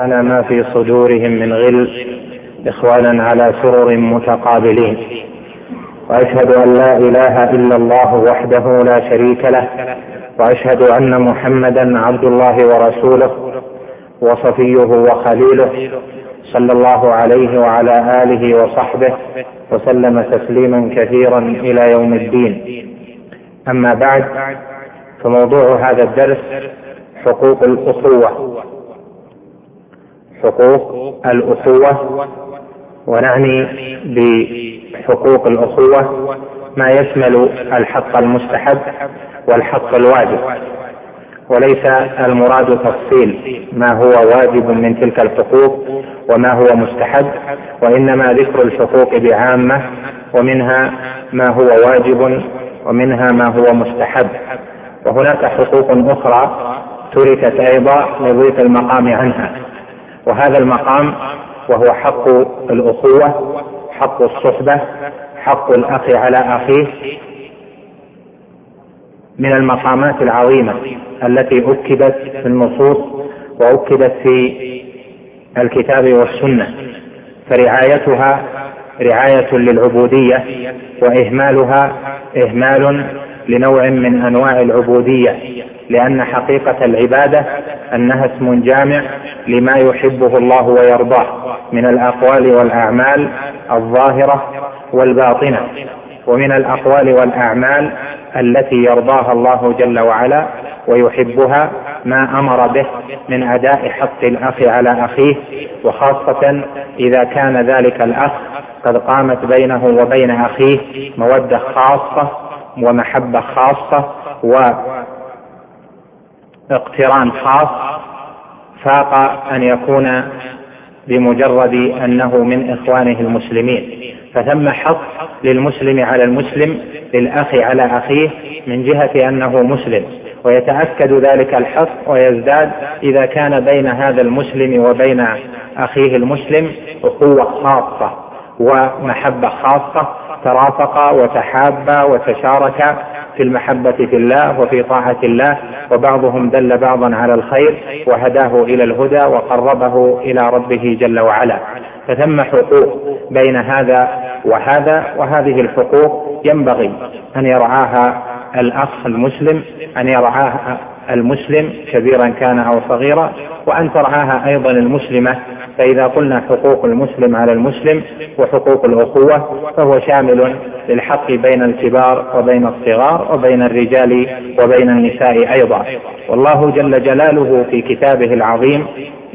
على ما في صدورهم من غل إخوانا على سرر متقابلين. وأشهد أن لا إله إلا الله وحده لا شريك له. وأشهد أن محمدا عبد الله ورسوله وصفيه وخليله صلى الله عليه وعلى آله وصحبه وسلم تسليما كثيرا إلى يوم الدين. أما بعد فموضوع هذا الدرس حقوق الأخوة. حقوق الأخوة ونعني بحقوق الأخوة ما يشمل الحق المستحب والحق الواجب. وليس المراد تفصيل ما هو واجب من تلك الحقوق وما هو مستحب وإنما ذكر الحقوق بعامة ومنها ما هو واجب ومنها ما هو مستحب. وهناك حقوق أخرى تركت أيضا لضيق المقام عنها. وهذا المقام وهو حق الأخوة حق الصحبة حق الأخ على أخيه من المقامات العظيمة التي أكدت في النصوص وأكدت في الكتاب والسنة. فرعايتها رعاية للعبودية وإهمالها إهمال لنوع من أنواع العبودية. لأن حقيقة العبادة أنها اسم جامع لما يحبه الله ويرضاه من الأقوال والأعمال الظاهرة والباطنة ومن الأقوال والأعمال التي يرضاها الله جل وعلا ويحبها ما أمر به من أداء حق الأخ على أخيه وخاصة إذا كان ذلك الأخ قد قامت بينه وبين أخيه مودة خاصة ومحبة خاصة واقتران خاص فاق أن يكون بمجرد أنه من إخوانه المسلمين. فثم حق للمسلم على المسلم للأخ على أخيه من جهة أنه مسلم. ويتأكد ذلك الحق ويزداد إذا كان بين هذا المسلم وبين أخيه المسلم اخوه خاصة ومحبة خاصة ترافقا وتحابا وتشاركا في المحبة في الله وفي طاعة الله وبعضهم دل بعضا على الخير وهداه إلى الهدى وقربه إلى ربه جل وعلا. فثم حقوق بين هذا وهذا وهذه الحقوق. ينبغي أن يرعاها الأخ المسلم أن يرعاها المسلم كبيرا كان أو صغيرا وأن ترعاها أيضا المسلمة فإذا قلنا حقوق المسلم على المسلم وحقوق الأخوة فهو شامل للحق بين الكبار وبين الصغار وبين الرجال وبين النساء أيضا. والله جل جلاله في كتابه العظيم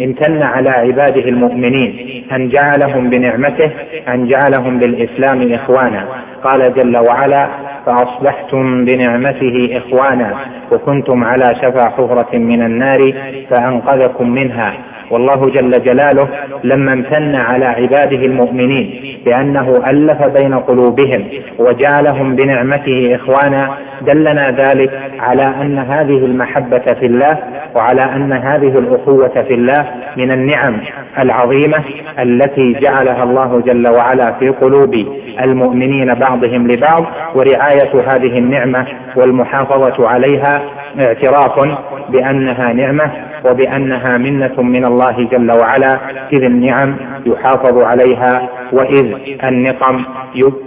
امتن على عباده المؤمنين أن جعلهم بنعمته أن جعلهم بالإسلام إخوانا. قال جل وعلا فأصبحتم بنعمته إخوانا وكنتم على شفا حفرة من النار فأنقذكم منها. والله جل جلاله لما امتن على عباده المؤمنين بأنه ألف بين قلوبهم وجعلهم بنعمته إخوانا دلنا ذلك على أن هذه المحبة في الله وعلى أن هذه الأخوة في الله من النعم العظيمة التي جعلها الله جل وعلا في قلوب المؤمنين بعضهم لبعض ورعاية هذه النعمة والمحافظة عليها اعتراف بأنها نعمة وبأنها منة من الله جل وعلا. إذ النعم يحافظ عليها وإذ النقم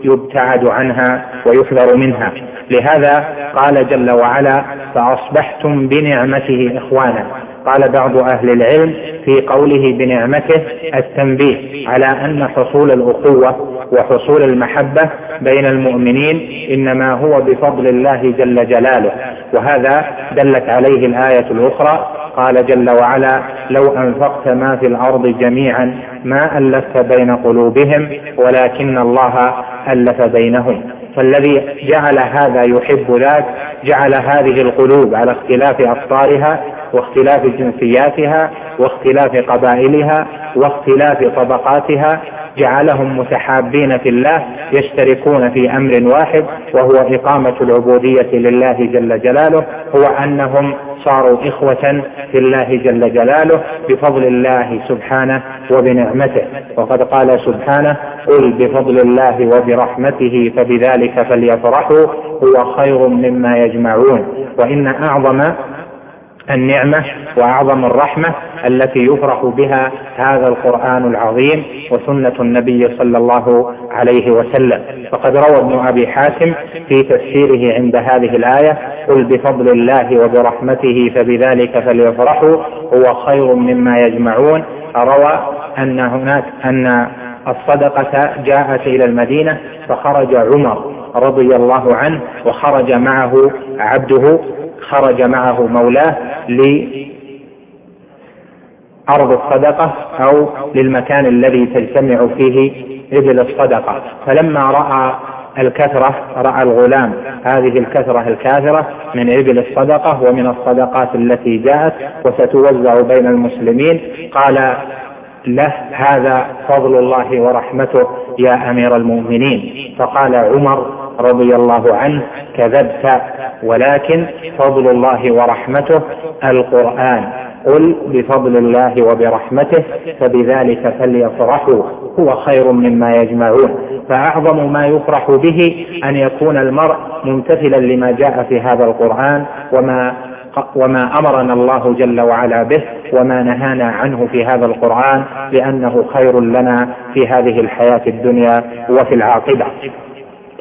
يبتعد عنها ويحذر منها. لهذا قال جل وعلا فأصبحتم بنعمته إخوانا. قال بعض أهل العلم في قوله بنعمته التنبيه على أن حصول الأخوة وحصول المحبة بين المؤمنين إنما هو بفضل الله جل جلاله وهذا دلت عليه الآية الأخرى. قال جل وعلا لو أنفقت ما في الأرض جميعا ما ألفت بين قلوبهم ولكن الله ألف بينهم. فالذي جعل هذا يحب ذاك جعل هذه القلوب على اختلاف أبصارها واختلاف جنسياتها واختلاف قبائلها واختلاف طبقاتها جعلهم متحابين في الله يشتركون في أمر واحد وهو إقامة العبودية لله جل جلاله هو أنهم صاروا إخوة في الله جل جلاله بفضل الله سبحانه وبنعمته. وقد قال سبحانه قل بفضل الله وبرحمته فبذلك فليفرحوا هو خير مما يجمعون. وإن أعظم النعمة وأعظم الرحمة التي يفرح بها هذا القرآن العظيم وسنة النبي صلى الله عليه وسلم. فقد روى ابن أبي حاتم في تفسيره عند هذه الآية قل بفضل الله وبرحمته فبذلك فليفرحوا هو خير مما يجمعون. روى أن هناك أن الصدقة جاءت إلى المدينة فخرج عمر رضي الله عنه وخرج معه عبده خرج معه مولاه لأرض الصدقة أو للمكان الذي تجتمع فيه إبل الصدقة. فلما رأى الكثرة رأى الغلام هذه الكثرة الكاثرة من إبل الصدقة ومن الصدقات التي جاءت وستوزع بين المسلمين قال له هذا فضل الله ورحمته يا أمير المؤمنين. فقال عمر رضي الله عنه كذبت ولكن فضل الله ورحمته القرآن. قل بفضل الله وبرحمته فبذلك فليفرحوا هو خير مما يجمعون. فأعظم ما يفرح به أن يكون المرء ممتثلا لما جاء في هذا القرآن وما وما أمرنا الله جل وعلا به وما نهانا عنه في هذا القرآن لأنه خير لنا في هذه الحياة الدنيا وفي العاقبة.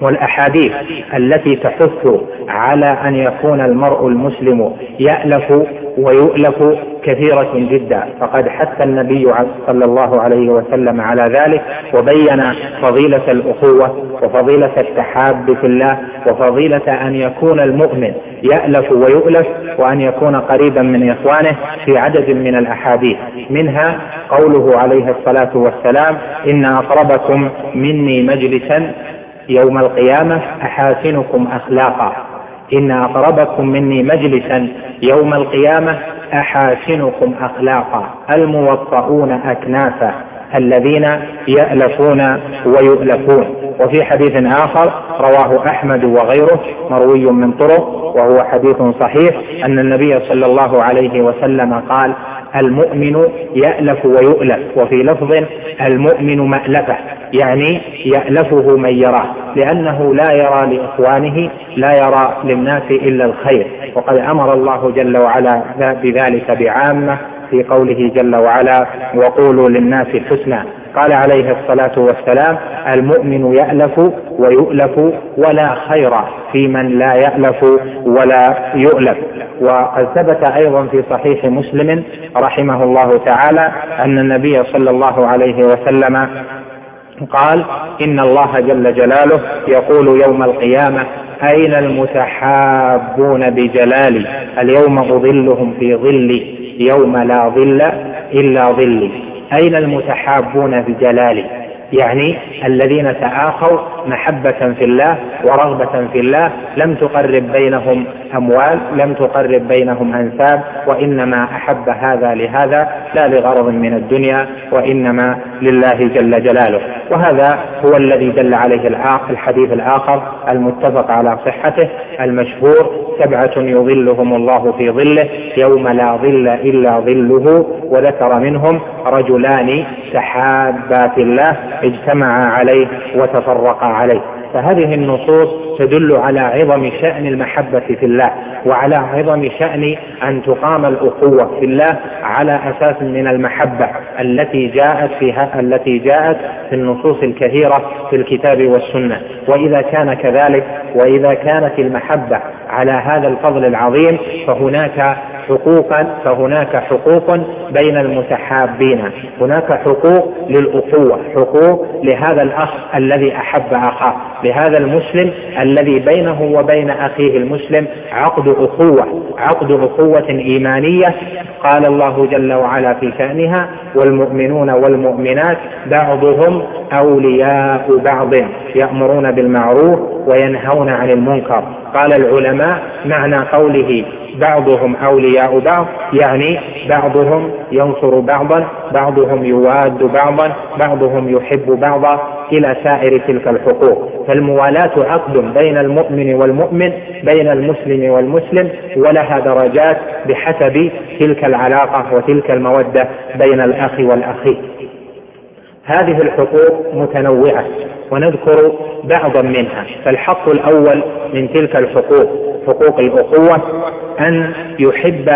والأحاديث التي تحث على أن يكون المرء المسلم يألف ويؤلف كثيرة جدا. فقد حث النبي صلى الله عليه وسلم على ذلك وبين فضيلة الأخوة وفضيلة التحاب في الله وفضيلة أن يكون المؤمن يألف ويؤلف وأن يكون قريبا من إخوانه في عدد من الأحاديث. منها قوله عليه الصلاة والسلام إن أقربكم مني مجلسا يوم القيامة أحاسنكم أخلاقا. إن أقربكم مني مجلسا يوم القيامة أحاسنكم أخلاقا. الموطؤون أكنافا الذين يألفون ويؤلفون. وفي حديث آخر رواه أحمد وغيره مروي من طرق وهو حديث صحيح أن النبي صلى الله عليه وسلم قال المؤمن يألف ويؤلف وفي لفظ المؤمن مألفة يعني يألفه من يراه لأنه لا يرى لإخوانه لا يرى للناس إلا الخير وقد أمر الله جل وعلا بذلك بعامة في قوله جل وعلا وقولوا للناس حسنا قال عليه الصلاة والسلام المؤمن يألف ويؤلف ولا خير في من لا يألف ولا يؤلف وقد ثبت أيضا في صحيح مسلم رحمه الله تعالى أن النبي صلى الله عليه وسلم قال إن الله جل جلاله يقول يوم القيامة أين المتحابون بجلالي؟ اليوم أظلهم في ظلي يوم لا ظل إلا ظلي. أين المتحابون بجلالي يعني الذين تآخوا محبة في الله ورغبة في الله. لم تقرب بينهم أموال لم تقرب بينهم أنساب. وإنما أحب هذا لهذا لا لغرض من الدنيا وإنما لله جل جلاله. وهذا هو الذي دل عليه الحديث الآخر. المتفق على صحته المشهور سبعة يظلهم الله في ظله يوم لا ظل إلا ظله وذكر منهم رجلان تحابا في الله اجتمعا عليه وتفرقا عليه فهذه النصوص تدل على عظم شأن المحبة في الله وعلى عظم شأن أن تقام الأخوة في الله على أساس من المحبة التي جاءت فيها التي جاءت في النصوص الكثيرة في الكتاب والسنة. وإذا كان كذلك وإذا كانت المحبة على هذا الفضل العظيم فهناك حقوقا فهناك حقوق بين المتحابين. هناك حقوق للأخوة حقوق لهذا الأخ الذي أحب أخاه لهذا المسلم الذي بينه وبين أخيه المسلم عقد أخوة عقد أخوة إيمانية. قال الله جل وعلا في شأنها والمؤمنون والمؤمنات بعضهم أولياء بعض يأمرون بالمعروف وينهون عن المنكر. قال العلماء معنى قوله بعضهم أولياء بعض يعني بعضهم ينصر بعضا بعضهم يواد بعضا بعضهم يحب بعضا إلى سائر تلك الحقوق. فالموالاة عقد بين المؤمن والمؤمن بين المسلم والمسلم ولها درجات بحسب تلك العلاقة وتلك المودة بين الأخ والأخي. هذه الحقوق متنوعة ونذكر بعضا منها. فالحق الأول من تلك الحقوق حقوق الأخوة أن يحب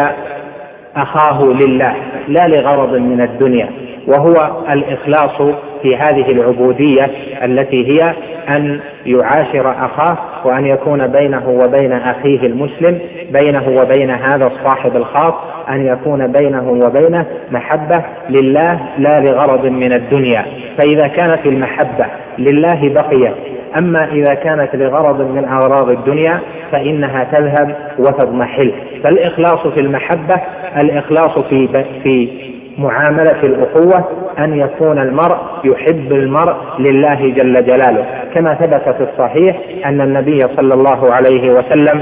أخاه لله لا لغرض من الدنيا. وهو الإخلاص في هذه العبودية التي هي أن يعاشر أخاه وأن يكون بينه وبين أخيه المسلم بينه وبين هذا الصاحب الخاص أن يكون بينه وبينه محبة لله لا لغرض من الدنيا. فإذا كانت المحبة لله بقيت أما إذا كانت لغرض من أغراض الدنيا فإنها تذهب وتضمحل. فالإخلاص في المحبة الإخلاص في في معاملة الأخوة أن يكون المرء يحب المرء لله جل جلاله. كما ثبت في الصحيح أن النبي صلى الله عليه وسلم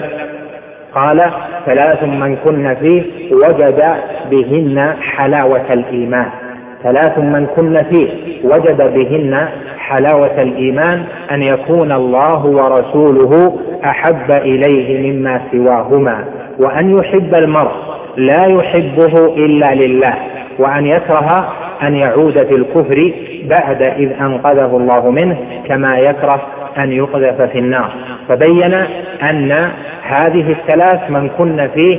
قال ثلاث من كن فيه وجد بهن حلاوة الإيمان. ثلاث من كن فيه وجد بهن حلاوة الإيمان أن يكون الله ورسوله أحب إليه مما سواهما وأن يحب المرء لا يحبه إلا لله. وأن يكره أن يعود في الكفر بعد إذ أنقذه الله منه كما يكره أن يقذف في النار. فبين أن هذه الثلاث من كن فيه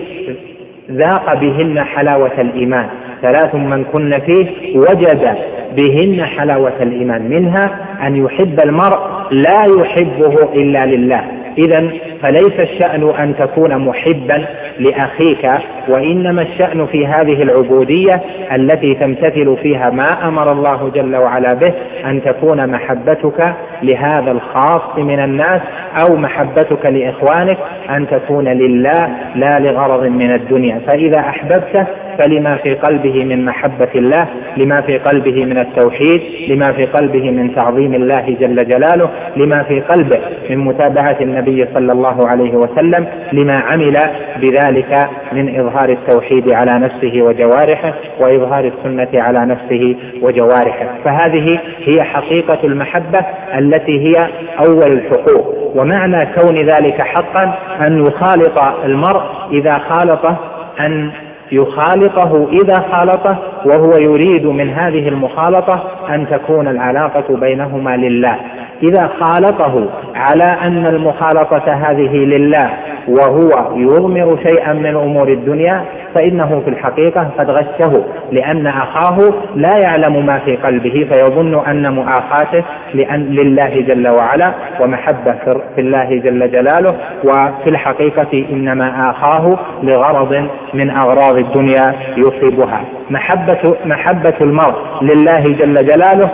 ذاق بهن حلاوة الإيمان. ثلاث من كن فيه وجد بهن حلاوة الإيمان. منها أن يحب المرء لا يحبه إلا لله. إذا فليس الشأن أن تكون محبا لأخيك وإنما الشأن في هذه العبودية التي تمتثل فيها ما أمر الله جل وعلا به أن تكون محبتك لهذا الخاص من الناس أو محبتك لإخوانك أن تكون لله لا لغرض من الدنيا. فإذا أحببته فلما في قلبه من محبة الله لما في قلبه من التوحيد لما في قلبه من تعظيم الله جل جلاله لما في قلبه من متابعة النبي صلى الله عليه وسلم لما عمل بذلك من إظهار التوحيد على نفسه وجوارحه وإظهار السنة على نفسه وجوارحه. فهذه هي حقيقة المحبة التي هي أول الحقوق. ومعنى كون ذلك حقا أن يخالط المرء إذا خالطه أن يخالطه إذا خالطه وهو يريد من هذه المخالطة أن تكون العلاقة بينهما لله. إذا خالطه على أن المخالطة هذه لله وهو يضمر شيئا من أمور الدنيا فإنه في الحقيقة قد غشه لأن أخاه لا يعلم ما في قلبه فيظن أن مؤاخاته لأن لله جل وعلا ومحبة في الله جل جلاله وفي الحقيقة إنما آخاه لغرض من أغراض الدنيا يصيبها. محبة محبة المرء لله جل جلاله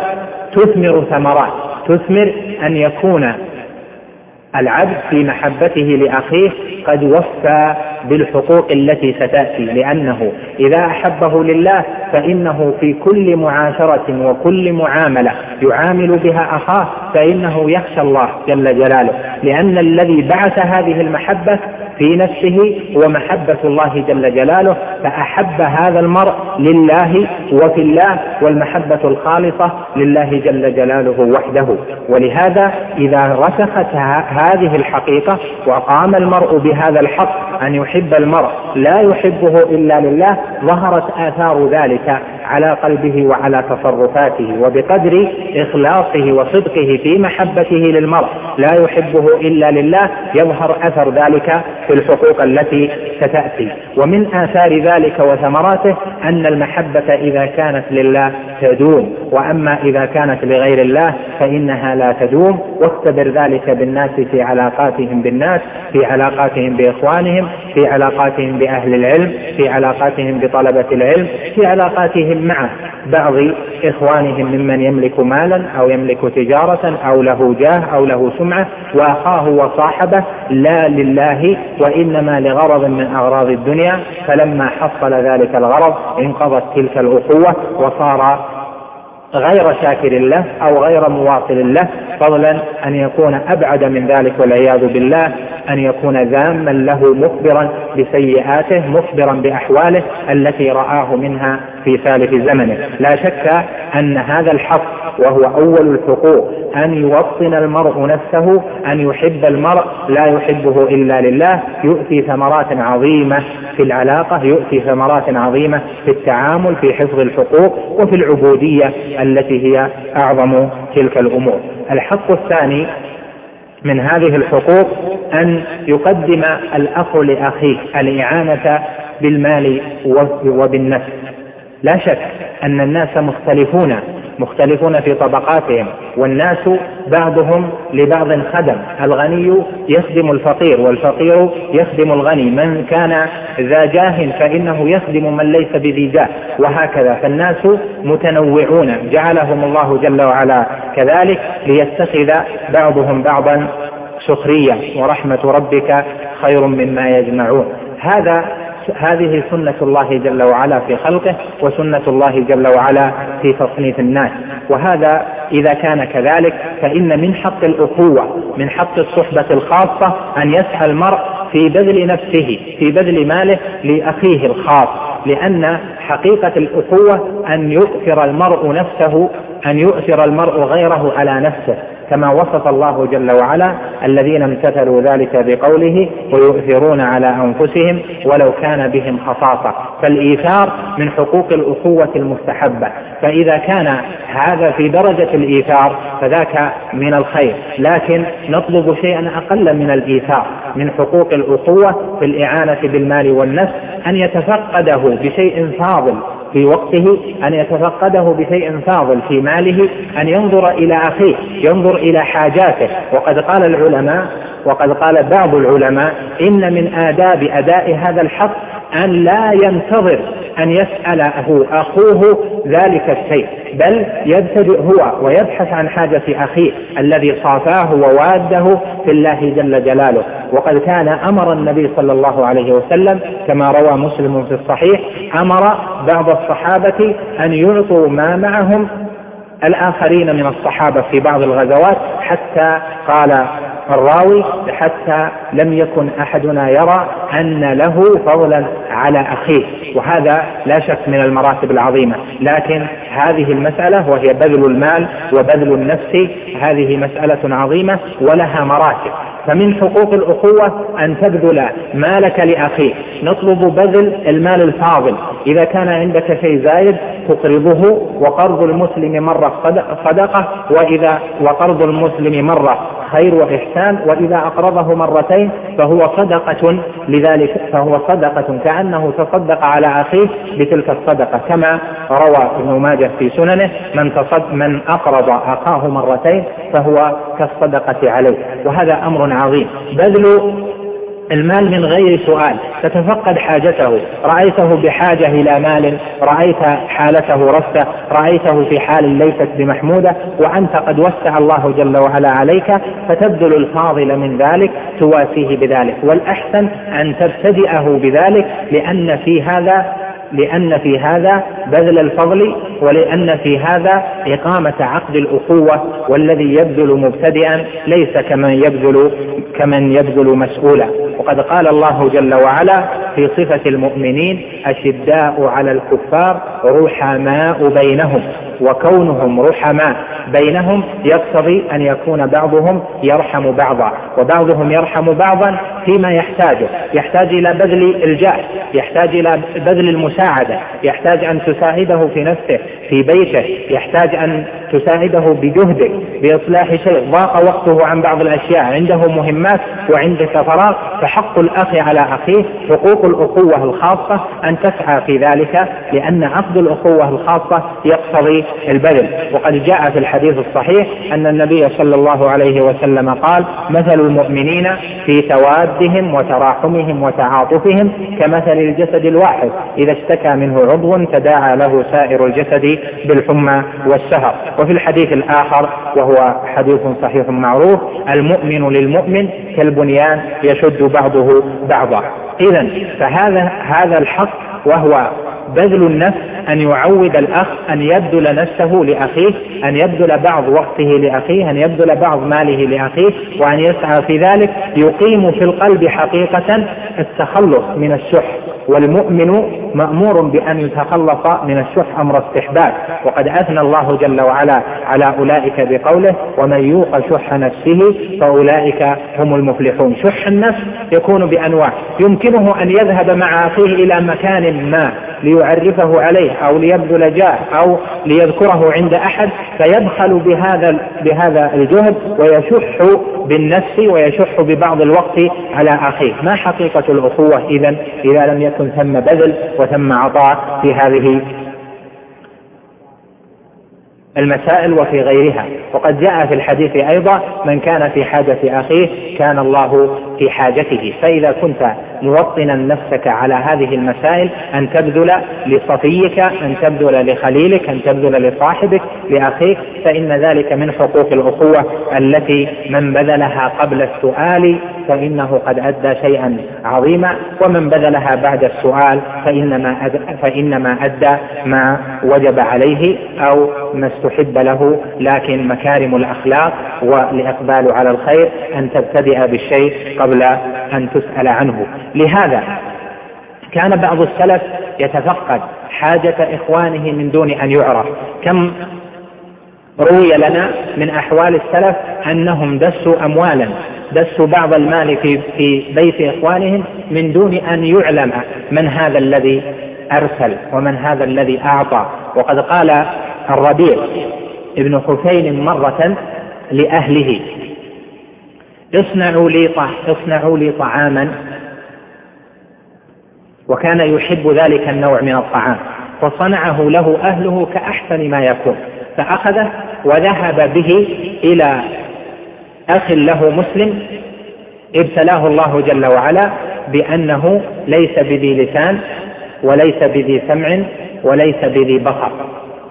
تثمر ثمرات. تثمر أن يكون العبد في محبته لأخيه قد وفى بالحقوق التي ستأتي. لأنه إذا أحبه لله فإنه في كل معاشرة وكل معاملة يعامل بها أخاه فإنه يخشى الله جل جلاله. لأن الذي بعث هذه المحبة في نفسه ومحبة الله جل جلاله فأحب هذا المرء لله وفي الله والمحبة الخالصة لله جل جلاله وحده. ولهذا إذا رسخت هذه الحقيقة وقام المرء بهذا الحق أن يحب المرء لا يحبه إلا لله ظهرت آثار ذلك. على قلبه وعلى تصرفاته وبقدر إخلاصه وصدقه في محبته للمرء. لا يحبه إلا لله. يظهر أثر ذلك في الحقوق التي ستأتي. ومن آثار ذلك وثمراته أن المحبة إذا كانت لله تدوم. وأما إذا كانت لغير الله فإنها لا تدوم. واختبر ذلك بالناس في علاقاتهم بالناس في علاقاتهم بإخوانهم في علاقاتهم بأهل العلم في علاقاتهم بطلبة العلم في علاقاتهم مع بعض إخوانهم ممن يملك مالا أو يملك تجارة أو له جاه أو له سمعة وأخاه وصاحبه لا لله وإنما لغرض من أغراض الدنيا فلما حصل ذلك الغرض انقضت تلك الأخوة وصار غير شاكر له أو غير مواصل له فضلا أن يكون أبعد من ذلك والعياذ بالله أن يكون ذاما له مخبرا بسيئاته مخبرا بأحواله التي رآه منها في سالف زمنه. لا شك أن هذا الحق وهو أول الحقوق أن يوطن المرء نفسه أن يحب المرء لا يحبه إلا لله يؤتي ثمرات عظيمة في العلاقة يؤتي ثمرات عظيمة في التعامل في حفظ الحقوق وفي العبودية. التي هي أعظم تلك الأمور. الحق الثاني من هذه الحقوق أن يقدم الأخ لأخيه الإعانة بالمال وبالنفس. لا شك أن الناس مختلفون مختلفون في طبقاتهم والناس بعضهم لبعض خدم. الغني يخدم الفقير والفقير يخدم الغني. من كان ذا جاه فإنه يخدم من ليس بذي جاه وهكذا. فالناس متنوعون. جعلهم الله جل وعلا كذلك ليتخذ بعضهم بعضا سخرية. ورحمة ربك خير مما يجمعون. هذا هذه سنة الله جل وعلا في خلقه وسنة الله جل وعلا في تصنيف الناس. وهذا إذا كان كذلك فإن من حق الأخوة من حق الصحبة الخاصة أن يسعى المرء في بذل نفسه في بذل ماله لأخيه الخاص. لأن حقيقة الأخوة أن يؤثر المرء نفسه أن يؤثر المرء غيره على نفسه. كما وصف الله جل وعلا الذين امتثلوا ذلك بقوله ويؤثرون على أنفسهم ولو كان بهم خصاصة. فالإيثار من حقوق الأخوة المستحبة. فإذا كان هذا في درجة الإيثار فذاك من الخير. لكن نطلب شيئا أقل من الإيثار من حقوق الأخوة في الإعانة بالمال والنفس أن يتفقده بشيء فاضل في وقته أن يتفقده بشيء فاضل في ماله أن ينظر إلى أخيه ينظر إلى حاجاته. وقد قال العلماء وقد قال بعض العلماء إن من آداب أداء هذا الحق أن لا ينتظر أن يسأله أخوه ذلك الشيء. بل يبتدئ هو ويبحث عن حاجة أخيه الذي صافاه وواده في الله جل جلاله. وقد كان أمر النبي صلى الله عليه وسلم كما روى مسلم في الصحيح أمر بعض الصحابة أن يعطوا ما معهم الآخرين من الصحابة في بعض الغزوات حتى قال الراوي حتى لم يكن أحدنا يرى أن له فضلا على أخيه. وهذا لا شك من المراتب العظيمة. لكن هذه المسألة وهي بذل المال وبذل النفس هذه مسألة عظيمة ولها مراتب. فمن حقوق الأخوة أن تبذل مالك لأخيك. نطلب بذل المال الفاضل. إذا كان عندك شيء زايد تقرضه. وقرض المسلم مرة صدقة. وإذا وقرض المسلم مرة خير وإحسان وإذا أقرضه مرتين فهو صدقة لذلك فهو صدقة كأنه تصدق على أخيه بتلك الصدقة كما روى ابن ماجه في سننه من تصد من أقرض أخاه مرتين فهو كالصدقة عليه. وهذا أمر عظيم. بذل المال من غير سؤال تتفقد حاجته. رأيته بحاجة إلى مال رأيت حالته رفة رأيته في حال ليست بمحمودة وأنت قد وسع الله جل وعلا عليك فتبذل الفاضل من ذلك تواسيه بذلك. والأحسن أن تبتدئه بذلك لأن في هذا لأن في هذا بذل الفضل ولأن في هذا إقامة عقد الأخوة والذي يبذل مبتدئا ليس كمن يبذل كمن يبذل مسؤولا. وقد قال الله جل وعلا في صفة المؤمنين أشداء على الكفار رحماء بينهم. وكونهم رحماء بينهم يقتضي أن يكون بعضهم يرحم بعضا وبعضهم يرحم بعضا فيما يحتاجه. يحتاج إلى بذل الجاه يحتاج إلى بذل المساعدة. يحتاج أن تساعده في نفسه في بيته. يحتاج أن تساعده بجهدك بإصلاح شيء. ضاق وقته عن بعض الأشياء. عنده مهمات وعندك فراغ فحق الأخ على أخيه. حقوق الأخوة الخاصة أن تسعى في ذلك لأن عقد الأخوة الخاصة يقتضي البذل وقد جاء في الحديث الصحيح أن النبي صلى الله عليه وسلم قال مثل المؤمنين في توادهم وتراحمهم وتعاطفهم كمثل الجسد الواحد. إذا اشتكى منه عضو تداعى له سائر الجسد بالحمى والسهر. وفي الحديث الآخر وهو حديث صحيح معروف المؤمن للمؤمن كالبنيان يشد بعضه بعضا. إذا فهذا هذا الحق وهو بذل النفس أن يعود الأخ أن يبذل نفسه لأخيه أن يبذل بعض وقته لأخيه أن يبذل بعض ماله لأخيه وأن يسعى في ذلك. يقيم في القلب حقيقة التخلص من الشح والمؤمن مأمور بأن يتخلص من الشح أمر استحباب. وقد أثنى الله جل وعلا على أولئك بقوله ومن يوق شح نفسه فأولئك هم المفلحون. شح النفس يكون بأنواع. يمكنه أن يذهب مع أخيه إلى مكان ما ليعرفه عليه أو ليبذل جاه أو ليذكره عند أحد. فيبخل بهذا بهذا الجهد ويشح بالنفس ويشح ببعض الوقت على أخيه، ما حقيقة الأخوة اذا إذا لم يكن ثم بذل وثم عطاء في هذه المسائل وفي غيرها. وقد جاء في الحديث أيضا من كان في حاجة أخيه كان الله في حاجته. فإذا كنت موطنا نفسك على هذه المسائل أن تبذل لصفيك أن تبذل لخليلك أن تبذل لصاحبك لأخيك فإن ذلك من حقوق الأخوة التي من بذلها قبل السؤال فإنه قد أدى شيئا عظيما. ومن بذلها بعد السؤال فإنما أدى, فإنما أدى ما وجب عليه أو ما استحب له لكن مكارم الأخلاق والإقبال على الخير أن تبتدئ بالشيء قبل أن تسأل عنه. لهذا كان بعض السلف يتفقد حاجة إخوانه من دون أن يعرف. كم روي لنا من أحوال السلف أنهم دسوا أموالا دسوا بعض المال في في بيت إخوانهم من دون أن يعلم من هذا الذي أرسل ومن هذا الذي أعطى. وقد قال الربيع ابن حسين مرة لأهله. اصنعوا لي اصنعوا لي طعاما. وكان يحب ذلك النوع من الطعام. فصنعه له أهله كأحسن ما يكون. فأخذه وذهب به إلى أخ له مسلم ابتلاه الله جل وعلا بأنه ليس بذي لسان وليس بذي سمع وليس بذي بصر.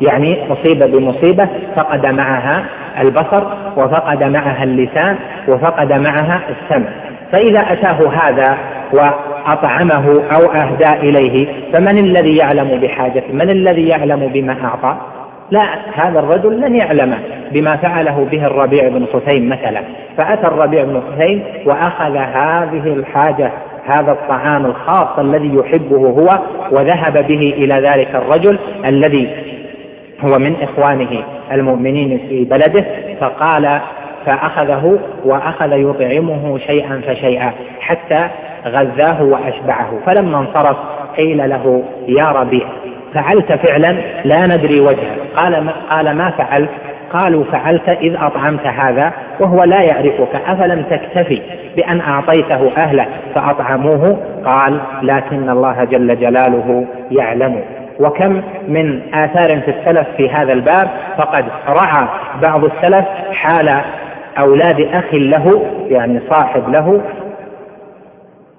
يعني مصيبة بمصيبة فقد معها البصر وفقد معها اللسان وفقد معها السمع. فإذا أتاه هذا وأطعمه أو أهدى إليه فمن الذي يعلم بحاجته؟ من الذي يعلم بما أعطى؟ لا هذا الرجل لن يعلم بما فعله به الربيع بن حسين مثلا. فأتى الربيع بن حسين وأخذ هذه الحاجة هذا الطعام الخاص الذي يحبه هو وذهب به إلى ذلك الرجل الذي هو من إخوانه المؤمنين في بلده فقال فأخذه وأخذ يطعمه شيئا فشيئا حتى غذاه وأشبعه. فلما انصرف قيل له يا ربيع فعلت فعلا؟ لا ندري وجهه قال ما, قال ما فعلت؟ قالوا فعلت إذ أطعمت هذا وهو لا يعرفك أفلم تكتفي بأن أعطيته أهله فأطعموه؟ قال لكن الله جل جلاله يعلم. وكم من آثار في السلف في هذا الباب. فقد رعى بعض السلف حال أولاد أخ له يعني صاحب له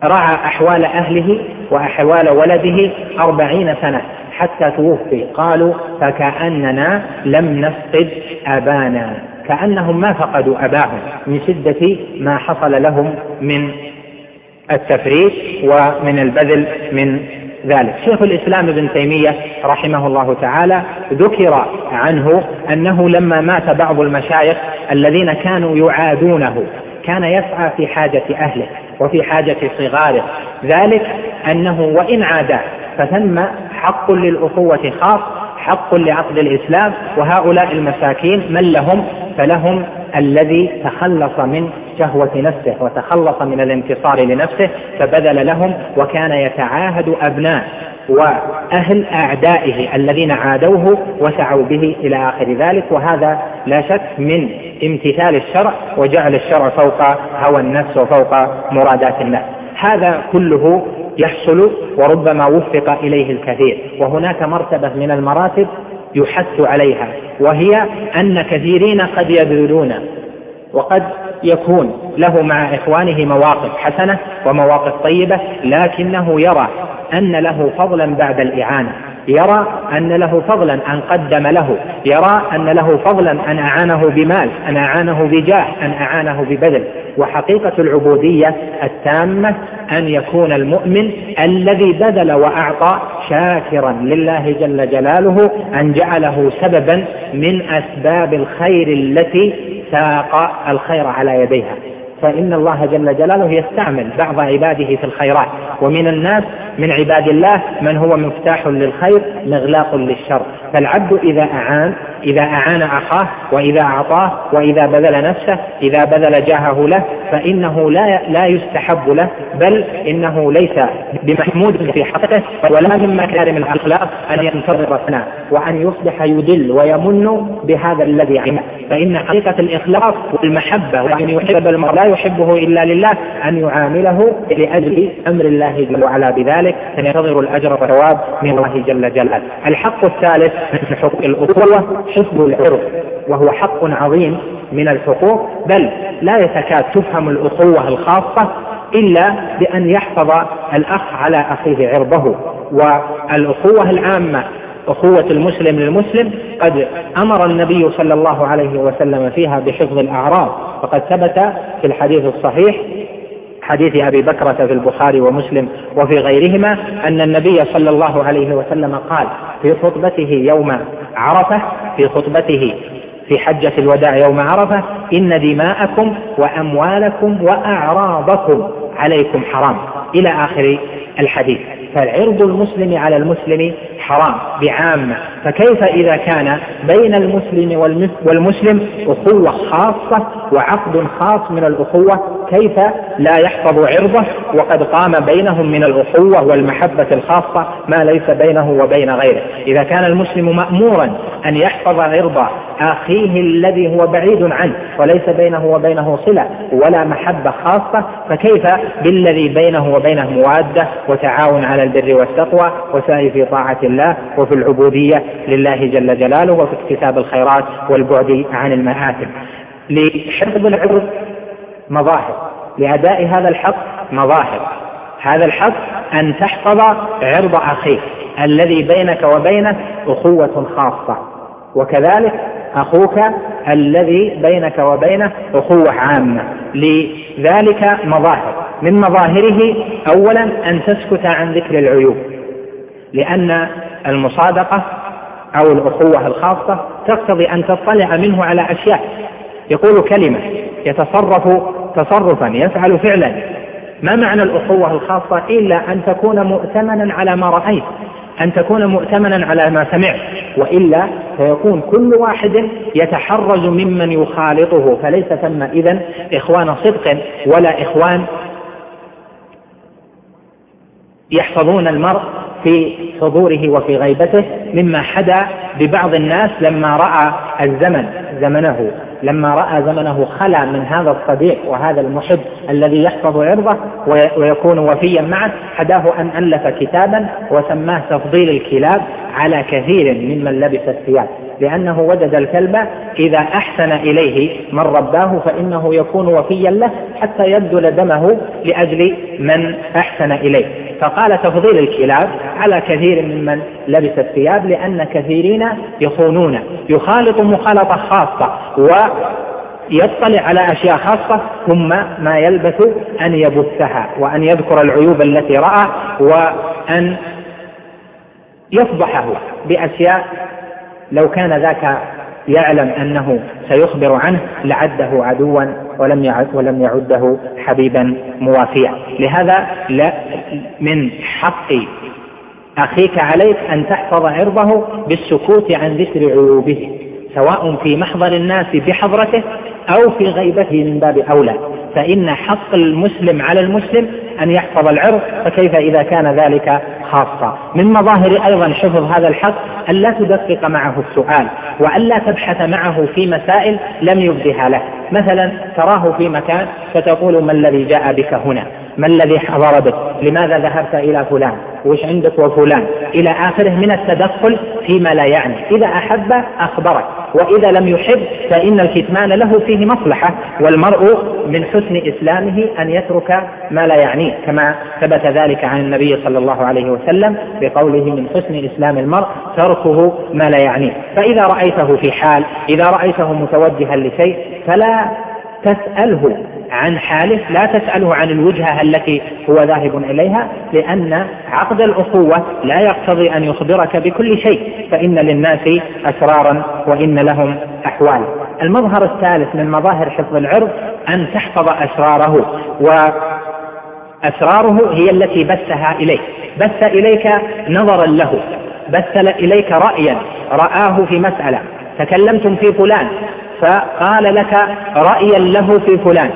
رعى أحوال أهله وأحوال ولده أربعين سنة حتى توفي. قالوا فكأننا لم نفقد أبانا كأنهم ما فقدوا أباهم من شدة ما حصل لهم من التفريط ومن البذل من ذلك. شيخ الإسلام ابن تيمية رحمه الله تعالى ذكر عنه أنه لما مات بعض المشايخ الذين كانوا يعادونه كان يسعى في حاجة أهله وفي حاجة صغاره. ذلك أنه وإن عادا فثم حق للأخوة خاص حق لعقد الإسلام وهؤلاء المساكين من لهم؟ فلهم الذي تخلص من شهوة نفسه وتخلص من الانتصار لنفسه فبذل لهم وكان يتعاهد أبناء وأهل أعدائه الذين عادوه وسعوا به إلى آخر ذلك وهذا لا شك من امتثال الشرع وجعل الشرع فوق هوى النفس وفوق مرادات النفس هذا كله يحصل وربما وفق إليه الكثير. وهناك مرتبة من المراتب يحث عليها وهي أن كثيرين قد يبذلون وقد يكون له مع إخوانه مواقف حسنة ومواقف طيبة لكنه يرى أن له فضلا بعد الإعانة يرى أن له فضلا أن قدم له يرى أن له فضلا أن أعانه بمال أن أعانه بجاه أن أعانه ببذل. وحقيقة العبودية التامة أن يكون المؤمن الذي بذل وأعطى شاكرا لله جل جلاله أن جعله سببا من أسباب الخير التي ساق الخير على يديها. فإن الله جل جلاله يستعمل بعض عباده في الخيرات ومن الناس من عباد الله من هو مفتاح للخير مغلاق للشر. فالعبد إذا أعان إذا أعان أخاه وإذا أعطاه وإذا بذل نفسه إذا بذل جاهه له فإنه لا لا يستحب له بل إنه ليس بمحمود في حقه ولا من مكارم الأخلاق أن ينتظر سنة وأن يصبح يدل ويمن بهذا الذي عمل. فإن حقيقة الإخلاص والمحبة وأن يحب المرء لا يحبه إلا لله أن يعامله لأجل أمر الله جل وعلا بذلك فينتظر الأجر والثواب من الله جل جلاله. الحق الثالث الأخوة حفظ العرض وهو حق عظيم من الحقوق بل لا يتكاد تفهم الأخوة الخاصة إلا بأن يحفظ الأخ على أخيه عرضه. والأخوة العامة أخوة المسلم للمسلم قد أمر النبي صلى الله عليه وسلم فيها بحفظ الأعراض فقد ثبت في الحديث الصحيح حديث أبي بكرة في البخاري ومسلم وفي غيرهما أن النبي صلى الله عليه وسلم قال في خطبته يوم عرفة في خطبته في حجة الوداع يوم عرفة إن دماءكم وأموالكم وأعراضكم عليكم حرام. إلى آخر الحديث. فالعرض المسلم على المسلم حرام بعامة. فكيف إذا كان بين المسلم والمسلم أخوة خاصة وعقد خاص من الأخوة؟ كيف لا يحفظ عرضه؟ وقد قام بينهم من الأخوة والمحبة الخاصة ما ليس بينه وبين غيره. إذا كان المسلم مأمورا أن يحفظ عرض أخيه الذي هو بعيد عنه وليس بينه وبينه صلة ولا محبة خاصة فكيف بالذي بينه وبينه موادة وتعاون على البر والتقوى وسعي في طاعة الله وفي العبودية لله جل جلاله وفي اكتساب الخيرات والبعد عن المآثم. لحفظ العرض مظاهر لأداء هذا الحق مظاهر. هذا الحق أن تحفظ عرض أخيك. الذي بينك وبينه أخوة خاصة. وكذلك أخوك الذي بينك وبينه أخوة عامة. لذلك مظاهر. من مظاهره أولا أن تسكت عن ذكر العيوب. لأن المصادقة أو الأخوة الخاصة تقتضي أن تطلع منه على أشياء. يقول كلمة يتصرف تصرفا يفعل فعلا. ما معنى الأخوة الخاصة إلا أن تكون مؤتمنا على ما رأيت؟ أن تكون مؤتمنا على ما سمعت وإلا فيكون كل واحد يتحرز ممن يخالطه فليس ثم إذا إخوان صدق ولا إخوان يحفظون المرء في حضوره وفي غيبته مما حدا ببعض الناس لما رأى الزمن زمنه. لما رأى زمنه خلا من هذا الصديق وهذا المحب الذي يحفظ عرضه ويكون وفيا معه حداه أن ألف كتابا وسماه تفضيل الكلاب على كثير ممن لبس الثياب. لأنه وجد الكلب إذا أحسن إليه من رباه فإنه يكون وفيا له حتى يبذل دمه لأجل من أحسن إليه. فقال تفضيل الكلاب على كثير ممن لبس الثياب لأن كثيرين يخونون. يخالط مخالطة خاصة ويطلع على أشياء خاصة ثم ما يلبث أن يبثها وأن يذكر العيوب التي رأى وأن يفضحه بأشياء لو كان ذاك يعلم أنه سيخبر عنه لعده عدوا ولم يعد ولم يعده حبيبا موافيا. لهذا لا من حق أخيك عليك أن تحفظ عرضه بالسكوت عن ذكر عيوبه سواء في محضر الناس بحضرته أو في غيبته من باب أولى. فإن حق المسلم على المسلم أن يحفظ العرض فكيف إذا كان ذلك خاصة. من مظاهر أيضا حفظ هذا الحق أن لا تدقق معه السؤال وأن لا تبحث معه في مسائل لم يبدها له. مثلا تراه في مكان فتقول ما الذي جاء بك هنا. ما الذي حضر بك؟ لماذا ذهبت إلى فلان؟ وش عندك وفلان؟ إلى آخره من التدخل فيما لا يعني. إذا أحب أخبرك وإذا لم يحب فإن الكتمان له فيه مصلحة والمرء من حسن إسلامه أن يترك ما لا يعنيه كما ثبت ذلك عن النبي صلى الله عليه وسلم بقوله من حسن إسلام المرء تركه ما لا يعنيه فإذا رأيته في حال إذا رأيته متوجها لشيء فلا تسأله. عن حاله لا تسأله عن الوجهة التي هو ذاهب إليها لأن عقد الأخوة لا يقتضي أن يخبرك بكل شيء فإن للناس أسرارا وإن لهم أحوال. المظهر الثالث من مظاهر حفظ العرض أن تحفظ أسراره و أسراره هي التي بثها إليك. بث إليك نظرا له بث إليك رأيا رآه في مسألة تكلمتم في فلان فقال لك رأيا له في فلان.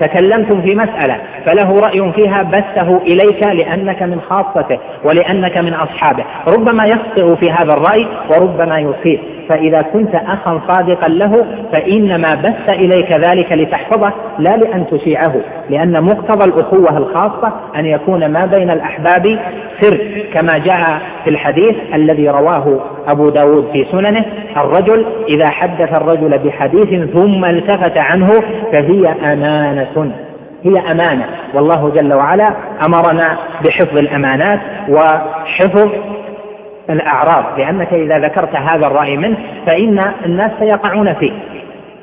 تكلمتم في مسألة فله رأي فيها بثه إليك لأنك من خاصته ولأنك من أصحابه. ربما يخطئ في هذا الرأي وربما يصيب. فإذا كنت أخا صادقا له فإنما بث إليك ذلك لتحفظه لا لأن تشيعه لأن مقتضى الأخوة الخاصة أن يكون ما بين الأحباب سر كما جاء في الحديث الذي رواه أبو داود في سننه الرجل إذا حدث الرجل بحديث ثم التفت عنه فهي أمانة هي أمانة. والله جل وعلا أمرنا بحفظ الأمانات وحفظ الأعراض لأنك إذا ذكرت هذا الرأي منه فإن الناس سيقعون فيه.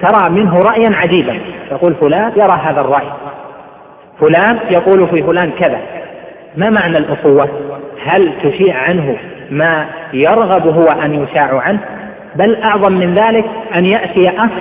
ترى منه رأيا عجيبا. يقول فلان يرى هذا الرأي. فلان يقول في فلان كذا. ما معنى الأخوة هل تشيع عنه ما يرغب هو أن يشاع عنه؟ بل أعظم من ذلك أن يأتي أخ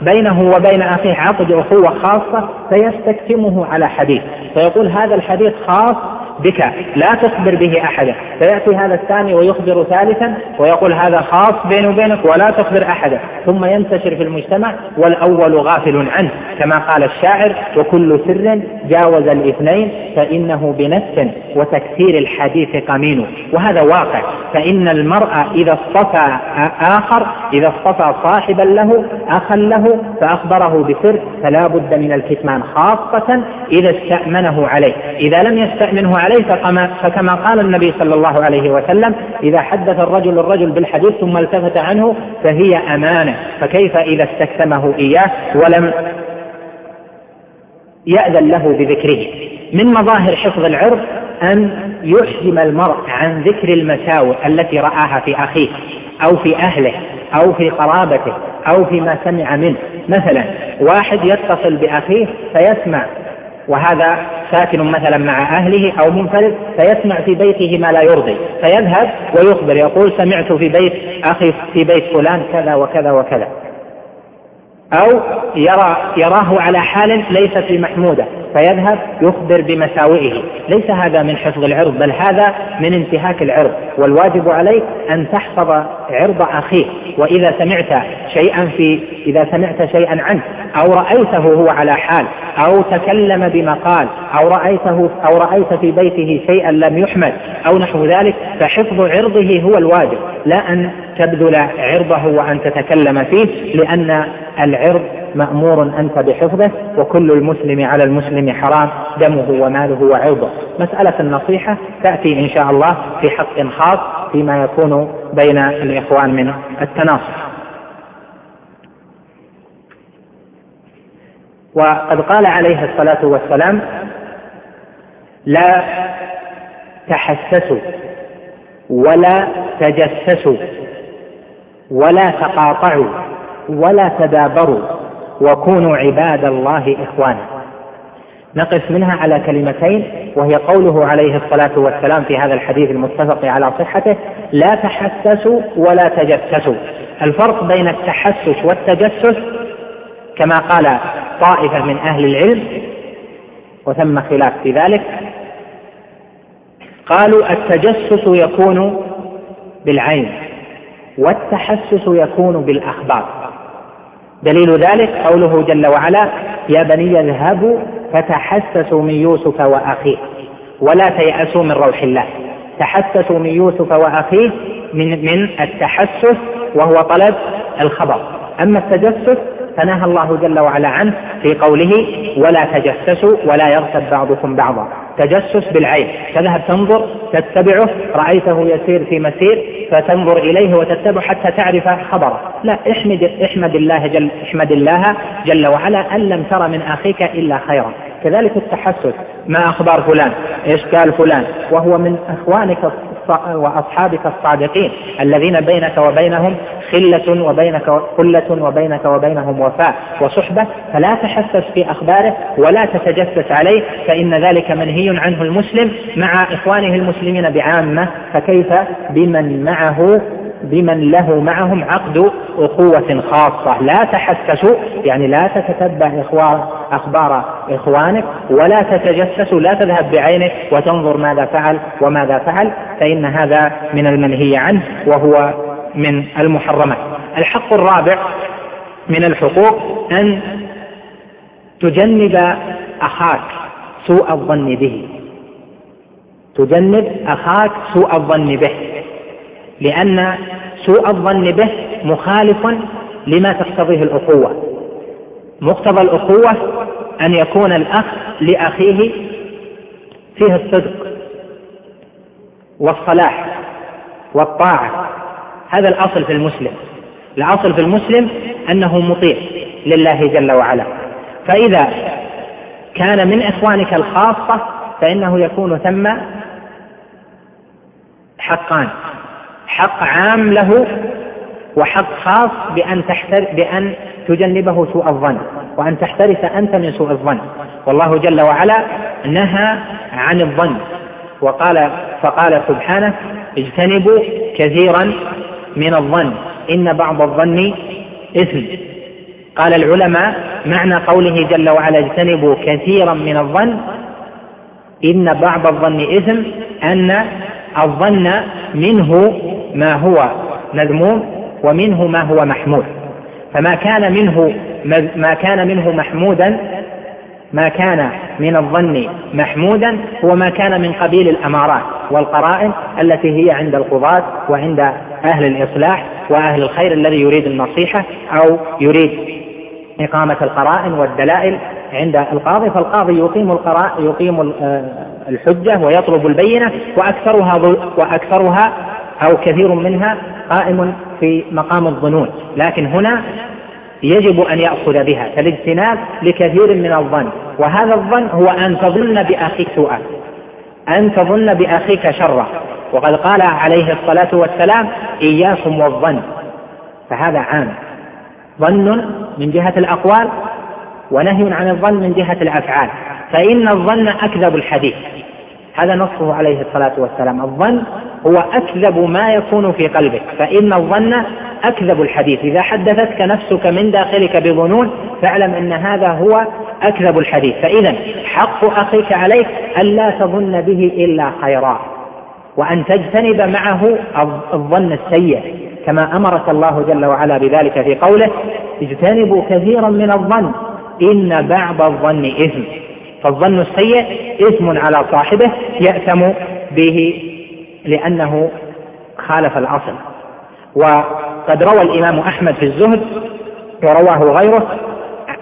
بينه وبين أخيه عقد أخوة خاصة فيستكتمه على حديث. فيقول هذا الحديث خاص بك لا تخبر به أحدا. فيأتي هذا الثاني ويخبر ثالثا ويقول هذا خاص بيني وبينك ولا تخبر أحدا. ثم ينتشر في المجتمع والأول غافل عنه. كما قال الشاعر وكل سر جاوز الاثنين فإنه بنفس وتكثير الحديث قمين وهذا واقع. فإن المرء إذا اصطفى آخر إذا اصطفى صاحبا له أخا له فأخبره بسر فلا بد من الكتمان خاصة إذا استأمنه عليه. إذا لم يستأمنه فكما, فكما قال النبي صلى الله عليه وسلم إذا حدث الرجل الرجل بالحديث ثم التفت عنه فهي أمانة فكيف إذا استكتمه إياه ولم يأذن له بذكره؟ من مظاهر حفظ العرض أن يحجم المرء عن ذكر المساوئ التي رآها في أخيه أو في أهله أو في قرابته أو فيما سمع منه. مثلا واحد يتصل بأخيه فيسمع وهذا ساكن مثلا مع أهله أو منفرد فيسمع في بيته ما لا يرضي فيذهب ويخبر يقول سمعت في بيت أخي في بيت فلان كذا وكذا وكذا. أو يرى يراه على حال ليست بمحمودة فيذهب يخبر بمساوئه. ليس هذا من حفظ العرض بل هذا من انتهاك العرض. والواجب عليك أن تحفظ عرض أخيك وإذا سمعت شيئا في إذا سمعت شيئا عنه أو رأيته هو على حال أو تكلم بمقال أو رأيته أو رأيت في بيته شيئا لم يحمد أو نحو ذلك فحفظ عرضه هو الواجب لا أن تبذل عرضه وأن تتكلم فيه لأن العرض مأمور أنت بحفظه وكل المسلم على المسلم حرام دمه وماله وعرضه. مسألة النصيحة تأتي إن شاء الله في حق خاص فيما يكون بين الإخوان من التناصح. وقد قال عليه الصلاة والسلام لا تحسسوا ولا تجسسوا ولا تقاطعوا ولا تدابروا وكونوا عباد الله إخوانا. نقف منها على كلمتين وهي قوله عليه الصلاة والسلام في هذا الحديث المتفق على صحته لا تحسسوا ولا تجسسوا. الفرق بين التحسس والتجسس كما قال طائفة من أهل العلم وثم خلاف في ذلك قالوا التجسس يكون بالعين والتحسس يكون بالأخبار. دليل ذلك قوله جل وعلا يا بني اذهبوا فتحسسوا من يوسف وأخيه ولا تيأسوا من روح الله. تحسسوا من يوسف وأخيه من من التحسس وهو طلب الخبر. أما التجسس فنهى الله جل وعلا عنه في قوله ولا تجسسوا ولا يغتب بعضكم بعضا. تجسس بالعين. تذهب تنظر تتبعه. رأيته يسير في مسير فتنظر إليه وتتبع حتى تعرف خبره. لا احمد, احمد الله جل احمد الله جل وعلا أن لم تر من أخيك إلا خيرا. كذلك التحسس ما أخبار فلان؟ إيش قال فلان؟ وهو من إخوانك وأصحابك الصادقين الذين بينك وبينهم خلة وبينك خلة وبينك وبينهم وفاء وصحبة فلا تحسس في أخباره ولا تتجسس عليه فإن ذلك منهي عنه المسلم مع إخوانه المسلمين بعامة فكيف بمن معه بمن له معهم عقد أخوة خاصة. لا تحسسوا يعني لا تتتبع أخبار إخوانك ولا تتجسسوا لا تذهب بعينك وتنظر ماذا فعل وماذا فعل فإن هذا من المنهي عنه وهو من المحرمات. الحق الرابع من الحقوق أن تجنب أخاك سوء الظن به. تجنب أخاك سوء الظن به. لأن سوء الظن به مخالف لما تقتضيه الأخوة. مقتضى الأخوة أن يكون الأخ لأخيه فيه الصدق والصلاح والطاعة. هذا الأصل في المسلم. الأصل في المسلم أنه مطيع لله جل وعلا. فإذا كان من إخوانك الخاصة فإنه يكون ثم حقان. حق عام له وحق خاص بأن تحتر بأن تجنبه سوء الظن وأن تحترس أنت من سوء الظن. والله جل وعلا نهى عن الظن وقال فقال سبحانه اجتنبوا كثيرا من الظن إن بعض الظن إثم. قال العلماء معنى قوله جل وعلا اجتنبوا كثيرا من الظن إن بعض الظن إثم أن الظن منه ما هو مذموم ومنه ما هو محمود. فما كان منه ما كان منه محمودا ما كان من الظن محمودا هو ما كان من قبيل الأمارات والقرائن التي هي عند القضاة وعند أهل الإصلاح وأهل الخير الذي يريد النصيحة أو يريد إقامة القرائن والدلائل عند القاضي. فالقاضي يقيم القراء يقيم آه، الحجة ويطلب البينة وأكثرها وأكثرها أو كثير منها قائم في مقام الظنون لكن هنا يجب أن يأخذ بها فالاجتناب لكثير من الظن وهذا الظن هو أن تظن بأخيك سوءا أن تظن بأخيك شرا وقد قال عليه الصلاة والسلام إياكم والظن. فهذا عام. ظن من جهة الأقوال ونهي عن الظن من جهة الأفعال. فإن الظن أكذب الحديث. هذا نصه عليه الصلاة والسلام. الظن هو أكذب ما يكون في قلبك فإن الظن أكذب الحديث. إذا حدثتك نفسك من داخلك بظنون فاعلم أن هذا هو أكذب الحديث. فإذا حق أخيك عليك ألا تظن به إلا خيرا وأن تجتنب معه الظن السيء. كما أمرك الله جل وعلا بذلك في قوله اجتنبوا كثيرا من الظن إن بعض الظن إثم. فالظن السيء إثم على صاحبه يأثم به لأنه خالف الأصل. وقد روى الإمام أحمد في الزهد ورواه غيره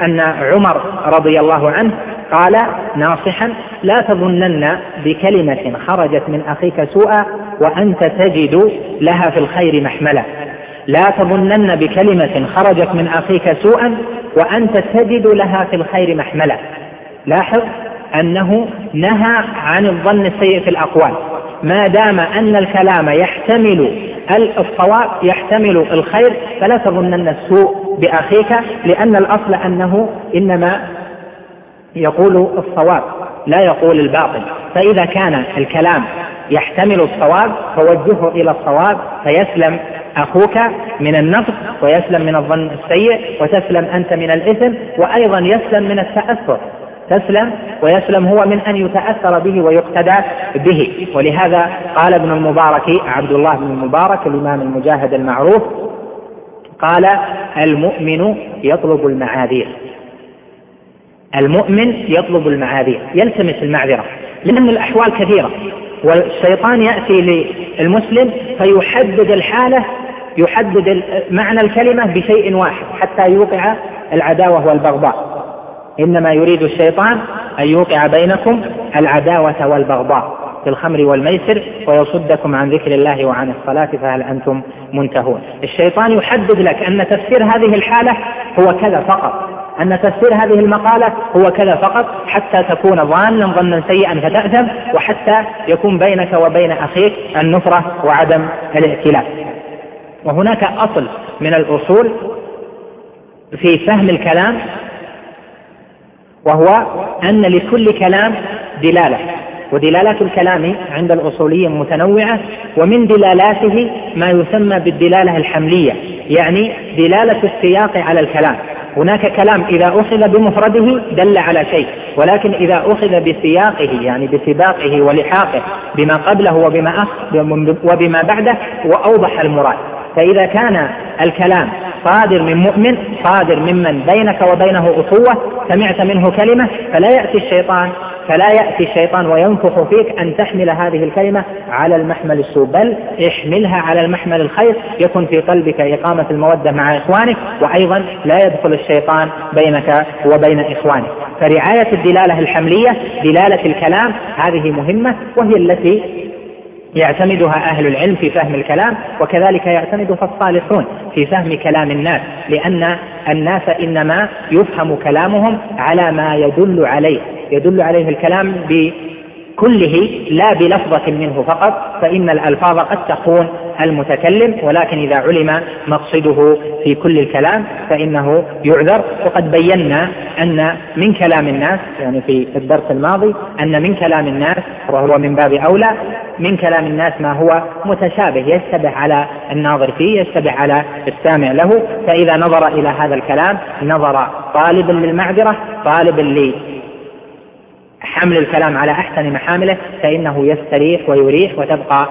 أن عمر رضي الله عنه قال ناصحا لا تظنن بكلمة خرجت من أخيك سوءا وأنت تجد لها في الخير محملا لا تظنن بكلمة خرجت من أخيك سوءا وأنت تجد لها في الخير محملا لاحظ أنه نهى عن الظن السيء في الأقوال. ما دام أن الكلام يحتمل الصواب يحتمل الخير فلا تظنن السوء بأخيك لأن الأصل أنه إنما يقول الصواب لا يقول الباطل. فإذا كان الكلام يحتمل الصواب فوجهه إلى الصواب فيسلم أخوك من النقد ويسلم من الظن السيء وتسلم أنت من الإثم وأيضا يسلم من التأثر. تسلم ويسلم هو من أن يتأثر به ويقتدى به. ولهذا قال ابن المبارك عبد الله بن المبارك الإمام المجاهد المعروف قال المؤمن يطلب المعاذير. المؤمن يطلب المعاذير. يلتمس المعذرة لأن الأحوال كثيرة. والشيطان يأتي للمسلم فيحدد الحالة يحدد معنى الكلمة بشيء واحد حتى يوقع العداوة والبغضاء. إنما يريد الشيطان أن يوقع بينكم العداوة والبغضاء في الخمر والميسر ويصدكم عن ذكر الله وعن الصلاة فهل أنتم منتهون. الشيطان يحدد لك أن تفسير هذه الحالة هو كذا فقط. أن تفسير هذه المقالة هو كذا فقط حتى تكون ظانا ظنا سيئا فتأثم وحتى يكون بينك وبين أخيك النفرة وعدم الائتلاف. وهناك أصل من الأصول في فهم الكلام وهو أن لكل كلام دلالة ودلالات الكلام عند الأصوليين متنوعة ومن دلالاته ما يسمى بالدلالة الحملية يعني دلالة السياق على الكلام. هناك كلام إذا أخذ بمفرده دل على شيء ولكن إذا أخذ بسياقه يعني بسباقه ولحاقه بما قبله وبما وبما بعده وأوضح المراد. فإذا كان الكلام صادر من مؤمن صادر ممن بينك وبينه أخوة سمعت منه كلمة فلا يأتي الشيطان فلا يأتي الشيطان وينفخ فيك أن تحمل هذه الكلمة على المحمل السوء بل احملها على المحمل الخير يكن في قلبك إقامة المودة مع إخوانك وأيضا لا يدخل الشيطان بينك وبين إخوانك. فرعاية الدلالة الحملية دلالة الكلام هذه مهمة وهي التي يعتمدها أهل العلم في فهم الكلام وكذلك يعتمدها الصالحون في فهم كلام الناس لأن الناس إنما يفهم كلامهم على ما يدل عليه يدل عليه الكلام بكله لا بلفظة منه فقط فإن الألفاظ قد تكون المتكلم ولكن إذا علم مقصده في كل الكلام فإنه يعذر. وقد بينا أن من كلام الناس يعني في الدرس الماضي أن من كلام الناس وهو من باب أولى من كلام الناس ما هو متشابه يشتبه على الناظر فيه يشتبه على السامع له. فإذا نظر إلى هذا الكلام نظر طالبا للمعذرة طالبا حمل الكلام على أحسن محامله فإنه يستريح ويريح وتبقى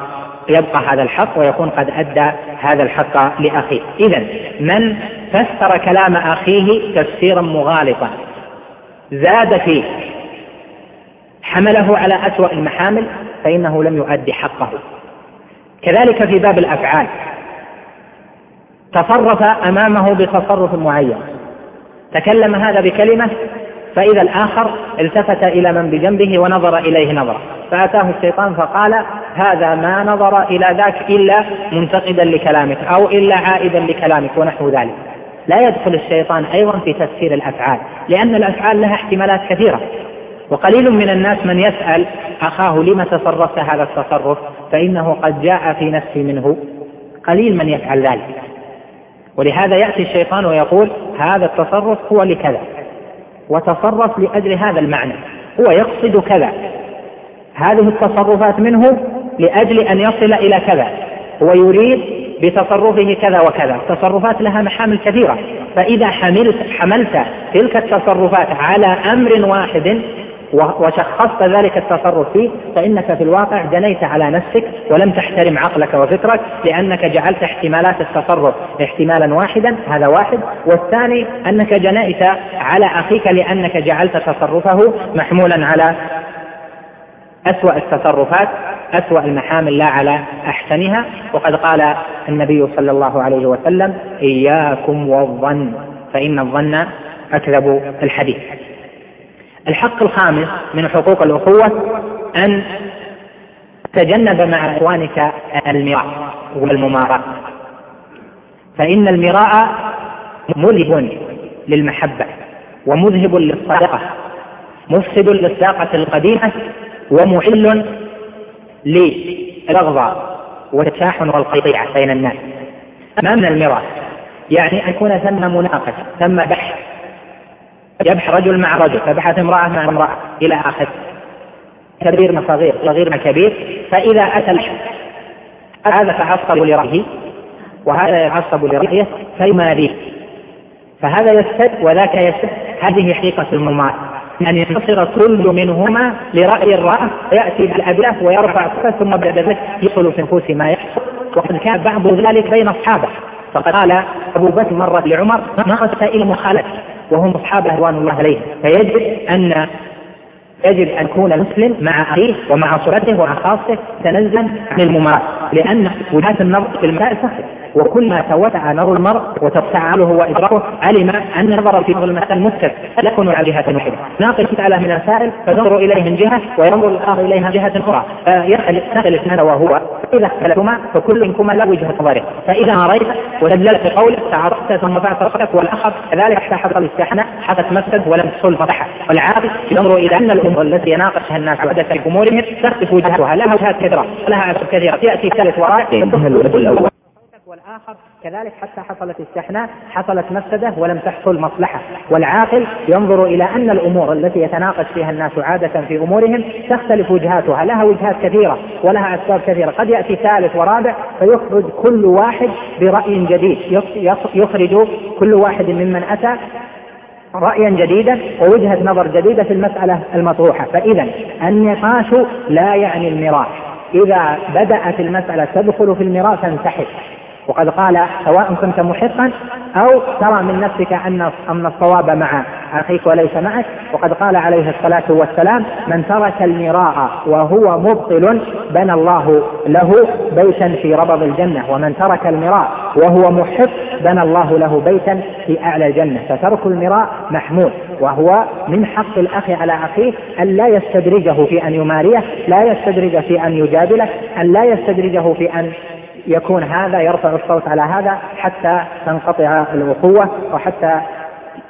يبقى هذا الحق ويكون قد أدى هذا الحق لأخيه. اذا من فسر كلام أخيه تفسيرا مغالطا زاد فيه حمله على أسوأ المحامل فإنه لم يؤدي حقه. كذلك في باب الأفعال تصرف أمامه بتصرف معين تكلم هذا بكلمة فإذا الآخر التفت إلى من بجنبه ونظر إليه نظرة. فأتاه الشيطان فقال هذا ما نظر إلى ذاك إلا منتقدا لكلامك أو إلا عائدا لكلامك ونحو ذلك. لا يدخل الشيطان أيضا في تفسير الأفعال لأن الأفعال لها احتمالات كثيرة. وقليل من الناس من يسأل أخاه لم تصرفت هذا التصرف؟ فإنه قد جاء في نفسي منه. قليل من يفعل ذلك. ولهذا يأتي الشيطان ويقول هذا التصرف هو لكذا. وتصرف لأجل هذا المعنى. هو يقصد كذا. هذه التصرفات منه لأجل أن يصل إلى كذا. هو يريد بتصرفه كذا وكذا. التصرفات لها محامل كثيرة فإذا حملت, حملت تلك التصرفات على أمر واحد وشخصت ذلك التصرف فيه فإنك في الواقع جنيت على نفسك ولم تحترم عقلك وفكرك لأنك جعلت احتمالات التصرف احتمالا واحدا هذا واحد. والثاني أنك جنيت على أخيك لأنك جعلت تصرفه محمولا على أسوأ التصرفات أسوأ المحامل لا على أحسنها. وقد قال النبي صلى الله عليه وسلم إياكم والظن. فإن الظن أكذب الحديث. الحق الخامس من حقوق الأخوة أن تجنب مع إخوانك المراء والمماراة فإن المراء مذهب للمحبة ومذهب للصدقة مفسد للساقة القديمة ومعل للرغبة والتشاحن والقطيعة بين الناس. ما من المراء؟ يعني أن يكون ثم مناقشة ثم بحث يبحث رجل مع رجل فبحث امرأة مع امرأة إلى آخر. كبير مع صغير صغير مع كبير فإذا أتى هذا تعصب لرأيه وهذا يتعصب لرأيه فيماريه فهذا يسد وذاك يسد هذه حقيقة الممارسة أن ينتصر كل منهما لرأي الرأى ويأتي بالأبلاف ويرفع ثم بعد ذلك يصل في نفوس ما يحصل. وقد كان بعض ذلك بين أصحابه فقد قال أبو بكر مرة لعمر ما إلى مخالفة؟ وهم أصحاب رضوان الله عليهم. فيجب أن يجب أن يكون المسلم مع أخيه ومع صورته ومع خاصته تنزلا عن الممارسة لأن وجهات النظر في المسائل سهلة وكل توسع نظر المرء وتفعله وإدراكه علم أن نظر في المسائل متفق لا يكون على جهة واحدة. ناقل مسألة من المسائل فتنظر إليه من جهة وينظر الآخر إليها من جهة أخرى. فيسأل الاثنان وهو إذا اختلفهما فكل منكما له وجهة نظره. فإذا مريت ودللت قولك تعرفت ثم بعد رأسك والأخر كذلك حتى حصل الاستحناء حدث مسد ولم تصل فتحة والعاقل ينظر إلى أن الأمور التي يناقشها الناس وحدث في أمورهم تختلف وجهاتها. لها وجهات كثيرة لها أسباب كثيرة. يأتي ثالث وراء الآخر كذلك حتى حصلت الشحناء حصلت مفسدة ولم تحصل مصلحة. والعاقل ينظر إلى أن الأمور التي يتناقش فيها الناس عادة في أمورهم تختلف وجهاتها لها وجهات كثيرة ولها أسباب كثيرة. قد يأتي ثالث ورابع فيخرج كل واحد برأي جديد. يخرج كل واحد ممن أتى رأيا جديدا ووجهة نظر جديدة في المسألة المطروحة. فإذا النقاش لا يعني المراح إذا بدأت المسألة تدخل في المراء فانسحب وقد قال سواء كنت محقا أو ترى من نفسك أن أن الصواب مع أخيك وليس معك. وقد قال عليه الصلاة والسلام من ترك المراء وهو مبطل بنى الله له بيتا في ربض الجنة. ومن ترك المراء وهو محق بنى الله له بيتا في أعلى الجنة. فترك المراء محمود. وهو من حق الأخ على أخيه أن لا يستدرجه في أن يماريه لا يستدرجه في أن يجادله أن لا يستدرجه في أن يكون هذا يرفع الصوت على هذا حتى تنقطع الأخوة وحتى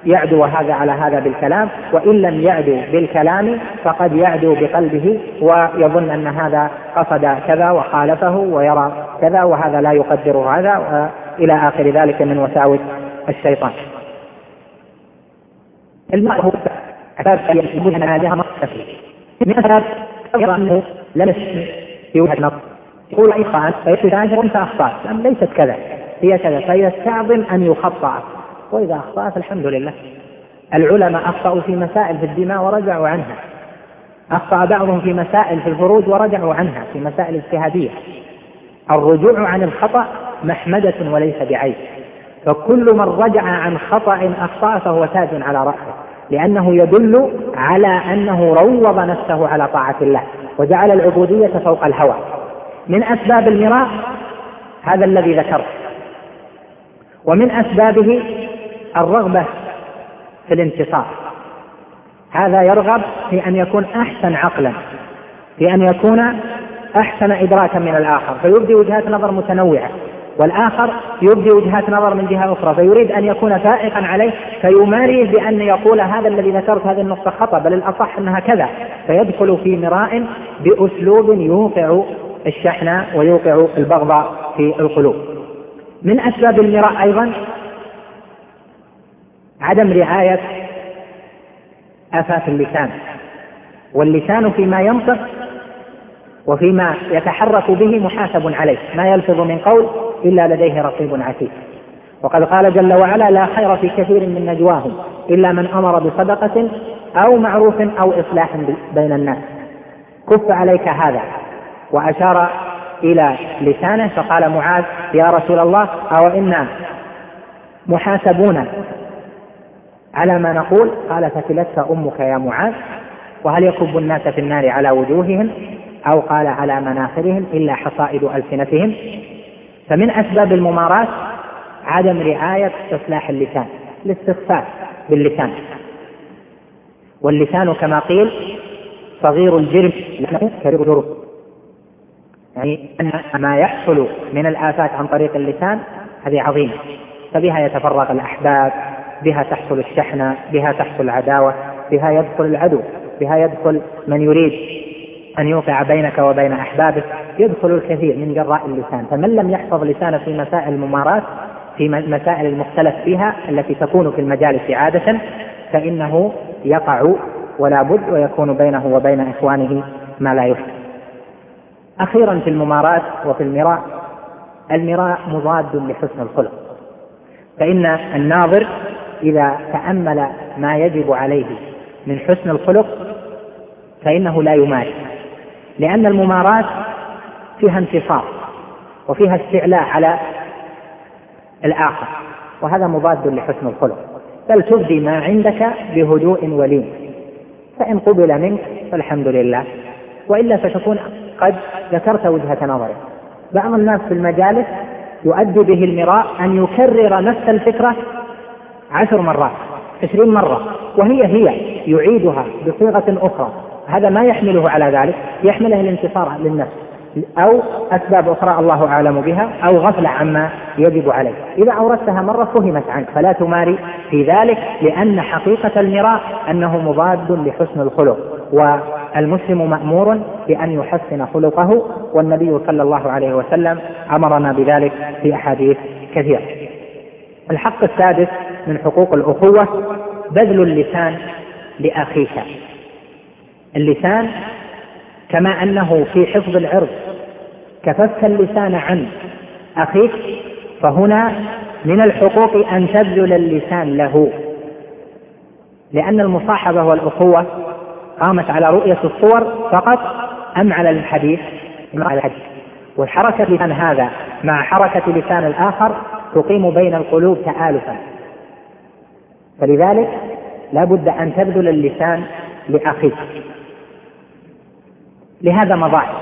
يعدو هذا على هذا بالكلام. وإن لم يعدو بالكلام فقد يعدو بقلبه ويظن أن هذا قصد كذا وخالفه ويرى كذا وهذا لا يقدر هذا. إلى آخر ذلك من وساوس الشيطان. المرء هو أسباب يقول أن هذه من أسباب أنه لم في وجهة نظر. يقول إخوان فيتجاهر أنت أخطأت. ليست كذا هي كذا فيستعظم أن يخطأ وإذا أخطأت الحمد لله. العلماء أخطأوا في مسائل في الدماء ورجعوا عنها. أخطأ بعضهم في مسائل في الفروج ورجعوا عنها في مسائل اجتهادية. الرجوع عن الخطأ محمدة وليس بعيب. فكل من رجع عن خطأ أخطأ فهو تاج على رأسه لأنه يدل على أنه روض نفسه على طاعة الله وجعل العبودية فوق الهوى. من أسباب المراء هذا الذي ذكرت ومن أسبابه الرغبة في الانتصار. هذا يرغب في أن يكون أحسن عقلا في أن يكون أحسن إدراكا من الآخر. فيبدي وجهات نظر متنوعة والآخر يبدي وجهات نظر من جهة أخرى. فيريد أن يكون فائقا عليه فيماريه بأن يقول هذا الذي ذكرت هذه النقطة خطأ بل الأصح أنها كذا. فيدخل في مراء بأسلوب يوقع الشحن ويوقع البغضاء في القلوب. من أسباب المراء أيضا عدم رعاية آفات اللسان واللسان فيما ينطق وفيما يتحرك به محاسب عليه ما يلفظ من قول إلا لديه رقيب عتيد. وقد قال جل وعلا لا خير في كثير من نجواهم إلا من أمر بصدقة أو معروف أو إصلاح بين الناس. كف عليك هذا. وأشار إلى لسانه فقال معاذ يا رسول الله أو إنا محاسبون على ما نقول؟ قال فتلتك أمك يا معاذ وهل يكب الناس في النار على وجوههم؟ أو قال على مناخرهم إلا حصائد ألسنتهم؟ فمن أسباب الممارات عدم رعاية إصلاح اللسان الاستخفاف باللسان. واللسان كما قيل صغير الجرم كبير يعني أن ما يحصل من الآفات عن طريق اللسان هذه عظيمة. فبها يتفرق الأحباب بها تحصل الشحنة بها تحصل العداوة بها يدخل العدو بها يدخل من يريد أن يوقع بينك وبين أحبابك يدخل الكثير من جراء اللسان. فمن لم يحفظ لسانه في مسائل الممارات في مسائل المختلف فيها التي تكون في المجالس عادة فإنه يقع ولا بد ويكون بينه وبين إخوانه ما لا يحسن أخيرا في الممارات وفي المراء المراء مضاد لحسن الخلق. فإن الناظر إذا تأمل ما يجب عليه من حسن الخلق فإنه لا يماري لأن الممارات فيها انتصار وفيها استعلاء على الآخر وهذا مضاد لحسن الخلق. بل تبدي ما عندك بهدوء ولين. فإن قبل منك فالحمد لله. وإلا فتكون قد ذكرت وجهة نظره بعض الناس في المجالس يؤدي به المراء أن يكرر نفس الفكرة عشر مرات عشرين مرة وهي هي يعيدها بصيغة أخرى. هذا ما يحمله على ذلك يحمله الانتصار للنفس أو أسباب أخرى الله أعلم بها أو غفلة عما يجب عليه. إذا أوردتها مرة فهمت عنك فلا تماري في ذلك لأن حقيقة المراء أنه مضاد لحسن الخلق. والمسلم مأمور بأن يحسن خلقه والنبي صلى الله عليه وسلم أمرنا بذلك في أحاديث كثيرة. الحق السادس من حقوق الأخوة بذل اللسان لأخيك. اللسان كما أنه في حفظ العرض كففت اللسان عن أخيك فهنا من الحقوق أن تبذل اللسان له. لأن المصاحبة والأخوة قامت على رؤية الصور فقط أم على الحديث؟ على الحديث. وحركة لسان هذا مع حركة لسان الآخر تقيم بين القلوب تآلفا. فلذلك لا بد أن تبذل اللسان لأخيك. لهذا مظاهر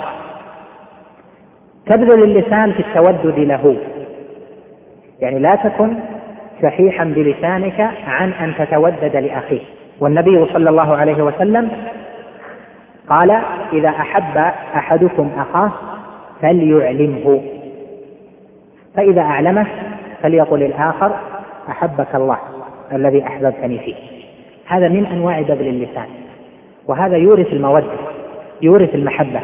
تبذل اللسان في التودد له. يعني لا تكن شحيحا بلسانك عن أن تتودد لأخيك. والنبي صلى الله عليه وسلم قال إذا أحب أحدكم أخاه فليعلمه. فإذا أعلمه فليقل الآخر أحبك الله الذي أحببتني فيه. هذا من أنواع بذل اللسان وهذا يورث المودة يورث المحبة.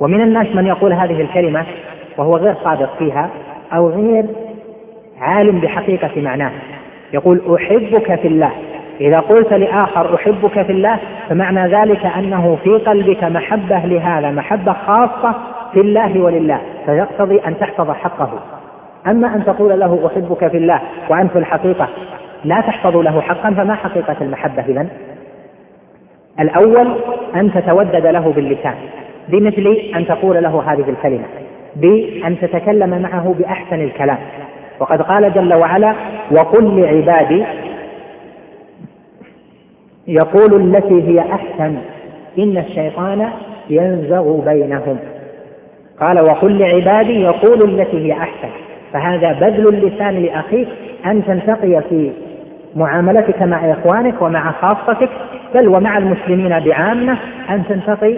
ومن الناس من يقول هذه الكلمة وهو غير صادق فيها أو غير عالم بحقيقة معناه يقول أحبك في الله. إذا قلت لآخر أحبك في الله فمعنى ذلك أنه في قلبك محبة لهذا محبة خاصة في الله ولله فيقتضي أن تحفظ حقه. أما أن تقول له أحبك في الله وأنت في الحقيقة لا تحفظ له حقا فما حقيقة المحبة إذا الأول أن تتودد له باللسان بمثل أن تقول له هذه الكلمة بأن تتكلم معه بأحسن الكلام. وقد قال جل وعلا وقل لعبادي يقول التي هي أحسن إن الشيطان ينزغ بينهم. قال وقل لعبادي يقول التي هي أحسن. فهذا بذل اللسان لأخيك أن تنتقي في معاملتك مع إخوانك ومع خاصتك بل ومع المسلمين بعامة أن تنتقي.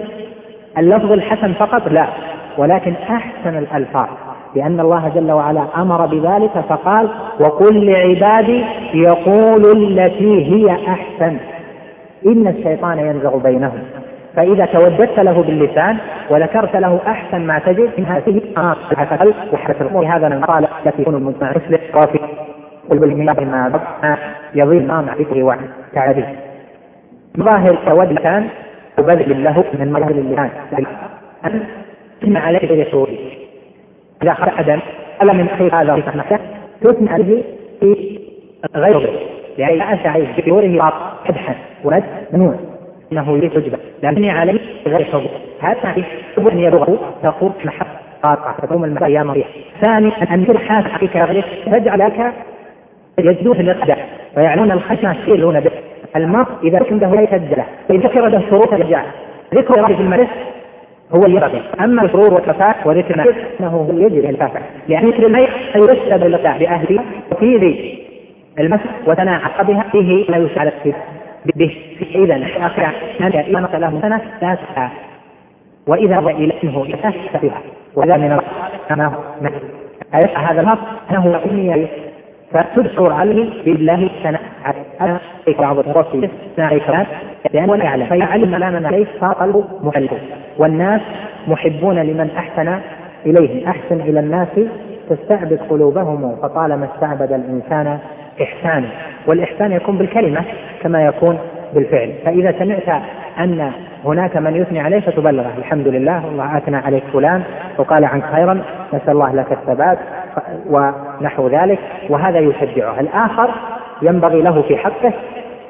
اللفظ الحسن فقط لا ولكن أحسن الألفاظ لأن الله جل وعلا أمر بذلك فقال وقل لعبادي يقول التي هي أحسن. إن الشيطان ينزغ بينهم. فإذا توددت له باللسان وذكرت له أحسن ما تجد من هذه القلب وحركة الأمور هذا المقالة التي يكون المجتمع مسلم وفي قلب المياه ما يضيء مع ذكره وتعريف ظاهر تود اللسان وبذل له من مظهر اللسان. أن تثنى عليه بيسوره إذا خرج أدم ألا من أخيك هذا نفسه؟ تثنى عليه في غيره. لأن أتى عليه بيوره قدحا ورد ممنوع إنه يريد حجبة. لكن عليه غير حب هذا حب أن يبغض تقول محبه قاطعه تقوم المساء يا مريح ثاني أن ترحى حقيقة غيرك تجعلك يجدون في الاقدام ويعلمون الخشيه يسيرون به. المرء إذا كنت لا يسجل له اذا ذكر له يرجع. ذكر في المدرسة هو اللي أما السرور والكفاء وذكر الميت إنه يجري الكفاء لأن ذكر الميت يرشد اللقاء بأهله وفي ذي المسح وتناعق بها. فيه ما يساعد فيه. به إذا أخي أنت إذا له سنة؟ لا تسعى وإذا إلى أنه يتسع وإذا من ما هو هذا النص أنه أمني فتبصر عليه بالله سنة على بعض الرسل كلام لأنه لا يعلم. فيعلم كلاما عليه قلبه محب والناس محبون لمن أحسن إليهم. أحسن إلى الناس تستعبد قلوبهم. فطالما استعبد الإنسان إحسانا والإحسان يكون بالكلمة كما يكون بالفعل. فإذا سمعت أن هناك من يثني عليه فتبلغه الحمد لله الله أثنى عليك فلان وقال عنك خيرا نسأل الله لك الثبات ونحو ذلك وهذا يشجعه. الآخر ينبغي له في حقه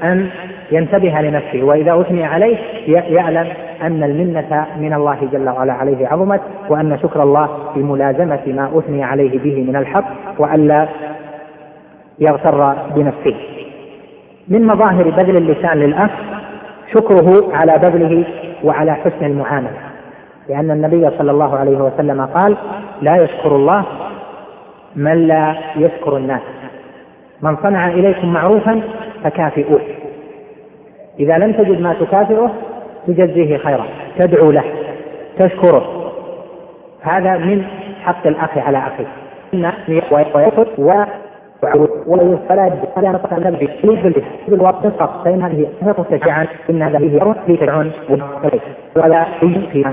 أن ينتبه لنفسه وإذا أثني عليه يعلم أن المنة من الله جل وعلا عليه عظمت وأن شكر الله بملازمة ما أثني عليه به من الحق وألا يغتر بنفسه. من مظاهر بذل اللسان للأخ شكره على بذله وعلى حسن المعاملة. لأن النبي صلى الله عليه وسلم قال لا يشكر الله من لا يشكر الناس. من صنع إليكم معروفا فكافئوه. إذا لم تجد ما تكافئه تجزيه خيرا تدعو له تشكره. هذا من حق الأخ على أخيه. ويأخذ وعود فلا هذا نطق النبي في بالوقت فقط فإن هذه صفة تشجعا إن هذه هي في فرعون ولا في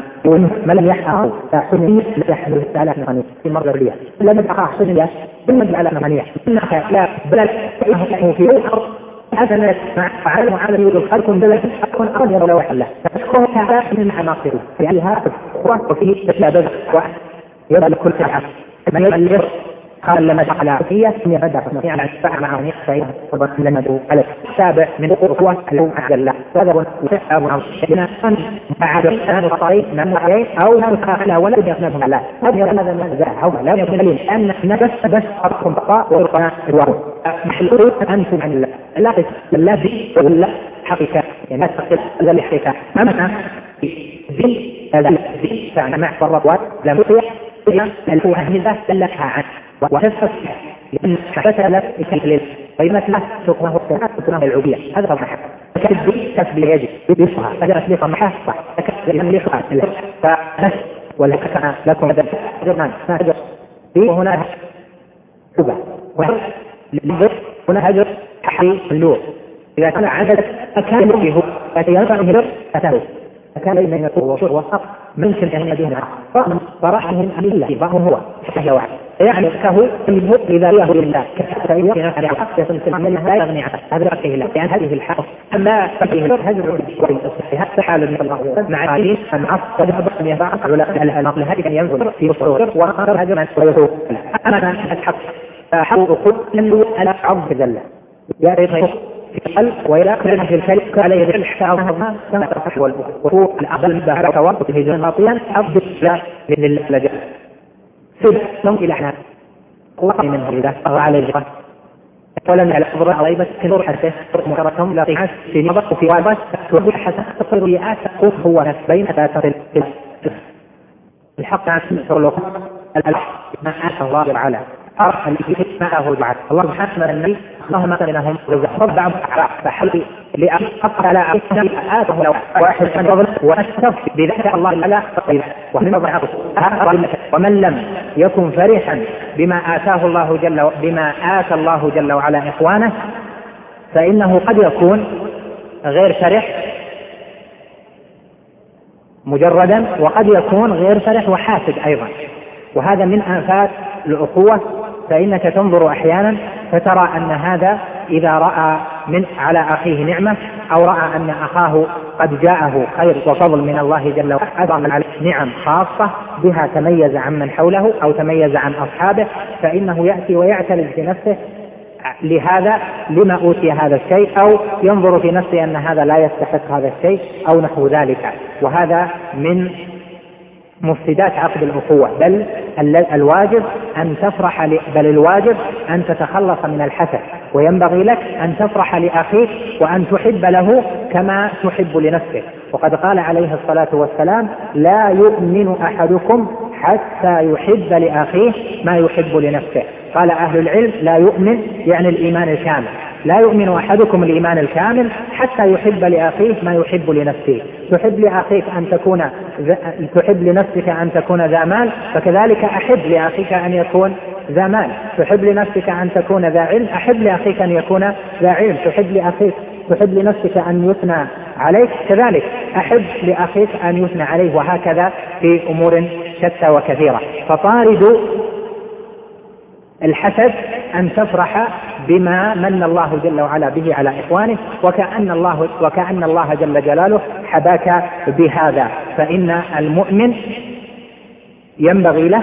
ما لم يحقق حنية لا يحمل على حنية في مرة الرياح لم يحقق حنية بالمجد على حنية إنك لا بل في الأرض هذا لا يسمع فعلى معامل يود الخلق بلد أكون أرجى ولا واحد له فأشكر هذا من عناصره لأنها وفيه تشابه يبقى لكل ساعة من يبلغ قال لما دخل عافية من يبدا يعني الدفاع معه يخفى طبعا لما على السابع من قوة اللوم عز الله هذا هو أبو عمرو لنا أن بعد هذا الطريق من عليه أو نخاف ولا يخنفهم الله هذا هذا ما زرع هو لا دليل أن نفس بس أرقم بقاء ويرقى الوارد محلول أنتم عن الله لا لا ذي ولا حقيقة يعني لا تقل ذا حقيقة أما ذي هذا ذي فعل مع فرط لم يطيع الفوهمة دلتها عنه وتفت لأن فتلت بكلل قيمة له سكنه السماء سكنه العبية هذا طبعا حق كتب تسبيل يجب يصفها فجرت لي طمحها صح فكتب لمن يصفها فنس ولا كان لكم هذا جرمان هجر وهنا هجر هجر هنا هجر حي اللور إذا كان عدد أكان هو فيرفع هجر أتاه فكان بين القوة والصف ممكن أن يدين فرحهم عن الله بعضهم هو. فهي وعد يعني كهو منه إذا له لله فإن على حق يصنع منها لا يغني عنه هذا رأيه الله. لأن هذه الحق أما فيه هجر هذا حال من الله. مع دين مع وذهب أن يفعل علماء النقل هذه أن ينظر في أصول وآخر هجر ويسوق أما الحق فحق أقول لم يؤل عظم ذلة. يا ريت في القلب وإلى كل في الكلب عليه الحساب كما تصح والوقوع الأفضل بها توقف الهجرة باطلا أفضل لله سبتم إلى إحنا الله منه إذا على الجهة ولم على أفضل غيبة كنور حسه مكرتهم لا قياس في نظر وفي وابس توجه حسن تصير رياءات تقوف هو بين ثلاثة الحق عن سنة الحق ما آتى الله تعالى أرح الذي معه جعل الله سبحانه النبي اللهم لهم رزق بعض فحل لأقف على آته لو واحد من فضل وأشرف بذلك الله لا تقيل ومن ومن لم يكن فرحا بما آتاه الله جل بما آتى الله جل وعلا إخوانه فإنه قد يكون غير فرح مجردا وقد يكون غير فرح وحاسد أيضا. وهذا من آفات الأخوة فإنك تنظر أحيانا فترى أن هذا إذا رأى من على أخيه نعمة أو رأى أن أخاه قد جاءه خير وفضل من الله جل وعلا أعظم عليه نعم خاصة بها تميز عن من حوله أو تميز عن أصحابه فإنه يأتي ويعترض في نفسه لهذا لما أوتي هذا الشيء أو ينظر في نفسه أن هذا لا يستحق هذا الشيء أو نحو ذلك. وهذا من مفسدات عقد الأخوة بل الواجب أن تفرح بل الواجب أن تتخلص من الحسد وينبغي لك أن تفرح لأخيك وأن تحب له كما تحب لنفسك. وقد قال عليه الصلاة والسلام لا يؤمن أحدكم حتى يحب لأخيه ما يحب لنفسه. قال أهل العلم لا يؤمن يعني الإيمان الكامل. لا يؤمن أحدكم الإيمان الكامل حتى يحب لأخيه ما يحب لنفسه. تحب لأخيك أن تكون تحب لنفسك أن تكون ذا مال فكذلك أحب لأخيك أن يكون ذا مال. تحب لنفسك أن تكون ذا علم أحب لأخيك أن يكون ذا علم. تحب لأخيك تحب لنفسك أن يثنى عليك. كذلك أحب لأخيك أن يثنى عليه وهكذا في أمور شتى وكثيرة. فطارد الحسد أن تفرح بما من الله جل وعلا به على إخوانه وكأن الله وكأن الله جل جلاله حباك بهذا. فإن المؤمن ينبغي له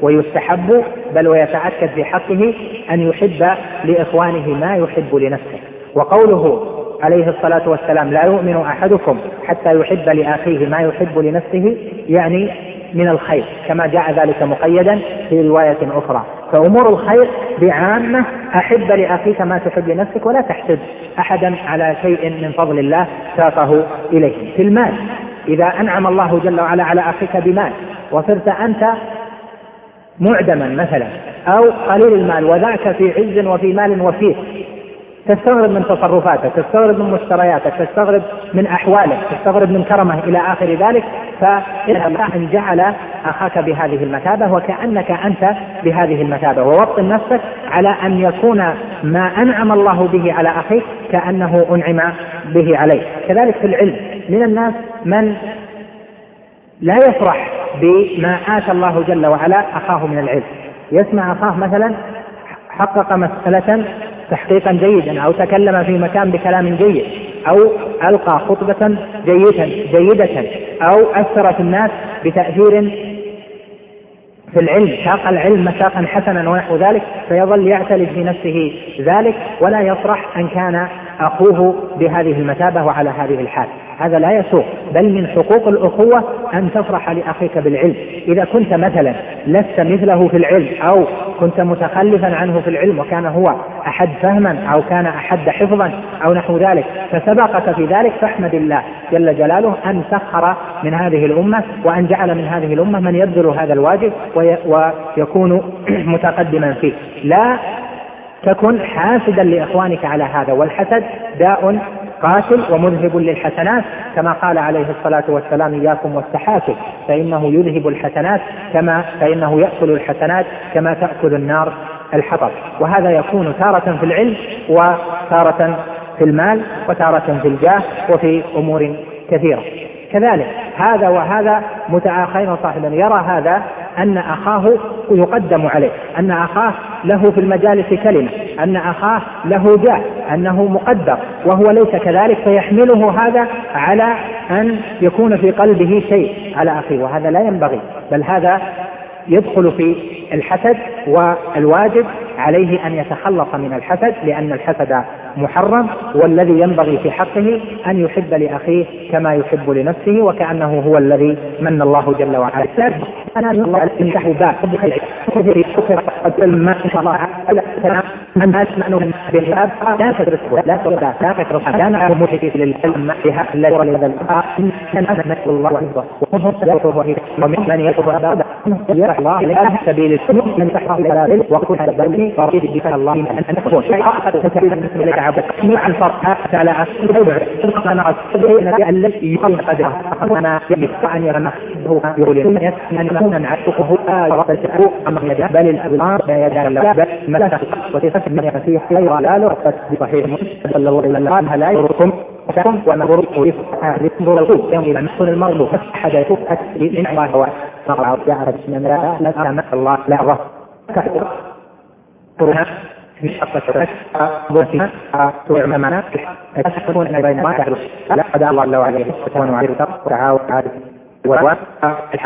ويستحب بل ويتأكد في حقه أن يحب لإخوانه ما يحب لنفسه. وقوله عليه الصلاة والسلام لا يؤمن أحدكم حتى يحب لأخيه ما يحب لنفسه يعني من الخير كما جاء ذلك مقيدا في رواية أخرى. فأمور الخير بعامة أحب لأخيك ما تحب لنفسك ولا تحسد أحدا على شيء من فضل الله ساقه إليه. في المال إذا أنعم الله جل وعلا على أخيك بمال وصرت أنت معدما مثلا أو قليل المال وذاك في عز وفي مال وفيه تستغرب من تصرفاته تستغرب من مشترياته تستغرب من أحواله تستغرب من كرمه إلى آخر ذلك فإذا أن جعل أخاك بهذه المثابة وكأنك أنت بهذه المثابة. ووطن نفسك على أن يكون ما أنعم الله به على أخيك كأنه أنعم به عليك. كذلك في العلم من الناس من لا يفرح بما آتى الله جل وعلا أخاه من العلم. يسمع أخاه مثلا حقق مسألة تحقيقا جيدا أو تكلم في مكان بكلام جيد أو ألقى خطبة جيدة جيدة أو أثر في الناس بتأثير في العلم ساق العلم مساقا حسنا ونحو ذلك فيظل يعتلج في نفسه ذلك ولا يفرح أن كان أخوه بهذه المثابة وعلى هذه الحال. هذا لا يسوق بل من حقوق الأخوة أن تفرح لأخيك بالعلم. إذا كنت مثلا لست مثله في العلم أو كنت متخلفا عنه في العلم وكان هو أحد فهما أو كان أحد حفظا أو نحو ذلك فسبقك في ذلك فاحمد الله جل جلاله أن سخر من هذه الأمة وأن جعل من هذه الأمة من يبذل هذا الواجب ويكون متقدما فيه. لا تكن حاسدا لإخوانك على هذا والحسد داء قاتل ومذهب للحسنات كما قال عليه الصلاة والسلام إياكم والتحاسد فإنه يذهب الحسنات كما فإنه يأكل الحسنات كما تأكل النار الحطب. وهذا يكون تارة في العلم وتارة في المال وتارة في الجاه وفي أمور كثيرة. كذلك هذا وهذا متآخين صاحبا يرى هذا أن أخاه يقدم عليه أن أخاه له في المجالس كلمة أن أخاه له جاه أنه مقدر وهو ليس كذلك فيحمله هذا على أن يكون في قلبه شيء على أخيه وهذا لا ينبغي بل هذا يدخل في الحسد والواجب عليه أن يتخلص من الحسد لأن الحسد محرم والذي ينبغي في حقه أن يحب لأخيه كما يحب لنفسه وكأنه هو الذي من الله جل وعلا. أنا الله بالباب لا لا لا الله ومن الله سبيل من الله أن عبد مع الفرق على أسفل أنا أستدعي الذي يقل قدره أنا يمسك أن يرمى هو يقول أن يكون عتقه آية أمر يده بل الأبصار لا يدار له بل وتصف من المسيح غير لا لرقت بصحيح صلى الله عليه وسلم لا يضركم وما ضركم لكم القوت يوم إذا محصن المرض أحد يفوت من الله هو جعل بسم الله لا لا الله لا الله في شقة ضرفها تعممنا تكون بين ما تحدث لا قد الله الله عليه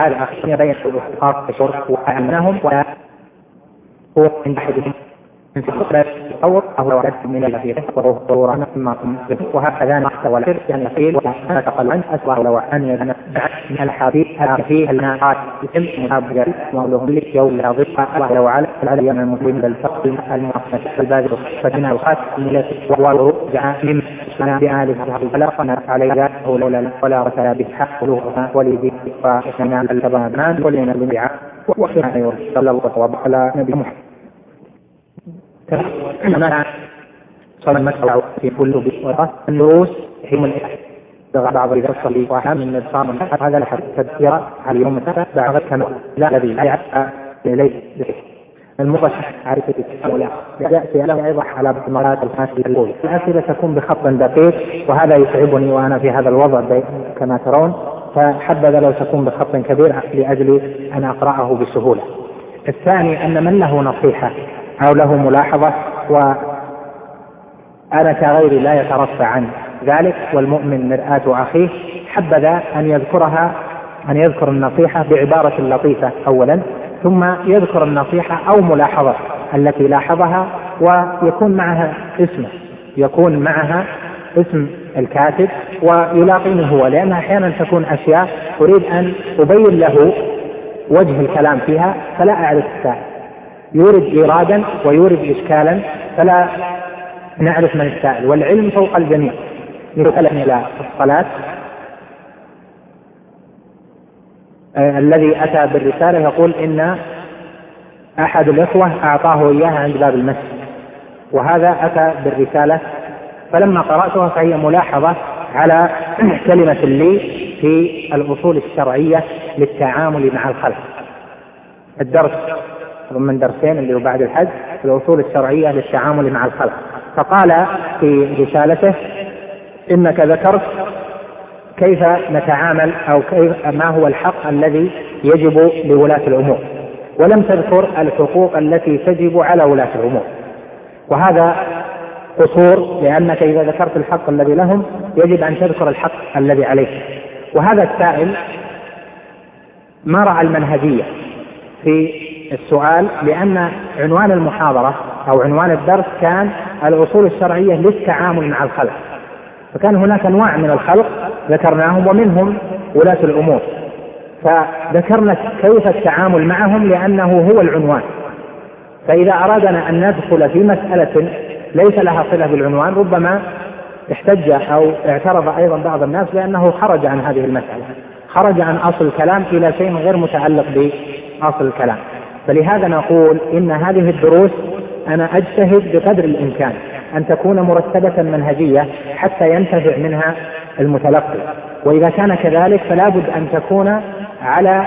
الأخيرة بين الأخوات الشرك وأمنهم هو عند أحدهم من فقر التصور أو لو من الأخيرة وهو ضرورة ثم وهكذا نحت ولا يعني قيل ولا تقل عنه أسوأ لو أن يتنبع من الحديث فيه الناقات اسم مهابجة مولهم لك يوم لا ضفة ولو على العلي من المسلم بالفقر المؤسس البادر فتنا الخات ورجع من سنة بآل فلقنا علي ذاته لولا ولا رسل بحق قلوبها ولدي فإننا الكبان ولنا بالبيع وخير صلى الله على نبي محمد. كما صلى المسعى في كل بيت النروس حين بعض الرسل وحام من نظام هذا لحد تذكر على يوم بعض كما لا الذي لا يعرف اليه المرشح عارفة التساؤل يأتي له يضح على مرات الخاسر الأولى الأسئلة تكون بخط دقيق وهذا يتعبني وأنا في هذا الوضع كما ترون فحبذا لو تكون بخط كبير لأجل أن أقرأه بسهولة الثاني أن من له نصيحة. أو له ملاحظة وأنا كغيري لا يترفع عن ذلك والمؤمن مرآة أخيه حبذا أن يذكرها أن يذكر النصيحة بعبارة لطيفة أولا ثم يذكر النصيحة أو ملاحظة التي لاحظها ويكون معها اسمه يكون معها اسم الكاتب ويلاقينه هو لأنها أحيانا تكون أشياء أريد أن أبين له وجه الكلام فيها فلا أعرف السائل يورد إيرادا ويورد إشكالا فلا نعرف من السائل. والعلم فوق الجميع. مثلا إلى الصلاة. آه الذي أتى بالرسالة يقول إن أحد الإخوة أعطاه إياها عند باب المسجد. وهذا أتى بالرسالة. فلما قرأتها فهي ملاحظة على كلمة لي في الأصول الشرعية للتعامل مع الخلق. الدرس من درسين اللي هو بعد الحج الأصول الشرعية للتعامل مع الخلق. فقال في رسالته إنك ذكرت كيف نتعامل أو كيف ما هو الحق الذي يجب لولاة الأمور. ولم تذكر الحقوق التي تجب على ولاة الأمور. وهذا قصور لأنك إذا ذكرت الحق الذي لهم يجب أن تذكر الحق الذي عليك. وهذا السائل ما رأى المنهجية في السؤال لأن عنوان المحاضرة أو عنوان الدرس كان الأصول الشرعية للتعامل مع الخلق. فكان هناك أنواع من الخلق ذكرناهم ومنهم ولاة الأمور. فذكرنا كيف التعامل معهم لأنه هو العنوان. فإذا أرادنا أن ندخل في مسألة ليس لها صلة بالعنوان ربما احتج أو اعترض أيضا بعض الناس بأنه خرج عن هذه المسألة خرج عن أصل الكلام إلى شيء غير متعلق بأصل الكلام. فلهذا نقول إن هذه الدروس أنا أجتهد بقدر الإمكان أن تكون مرتبة منهجية حتى ينتفع منها المتلقي. وإذا كان كذلك فلا بد أن تكون على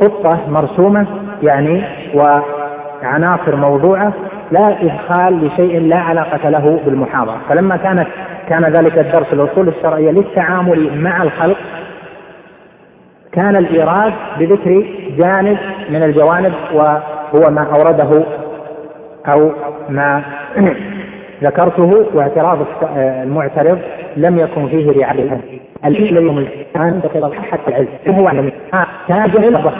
خطة مرسومة يعني وعناصر موضوعة لا إدخال لشيء لا علاقة له بالمحاضرة. فلما كانت كان ذلك الدرس الأصول الشرعية للتعامل مع الخلق كان الإيراد بذكر جانب من الجوانب وهو ما أورده أو ما ذكرته واعتراض المعترض لم يكن فيه رعاية. الذي الآن حتى العلم وهو علم تاج وهو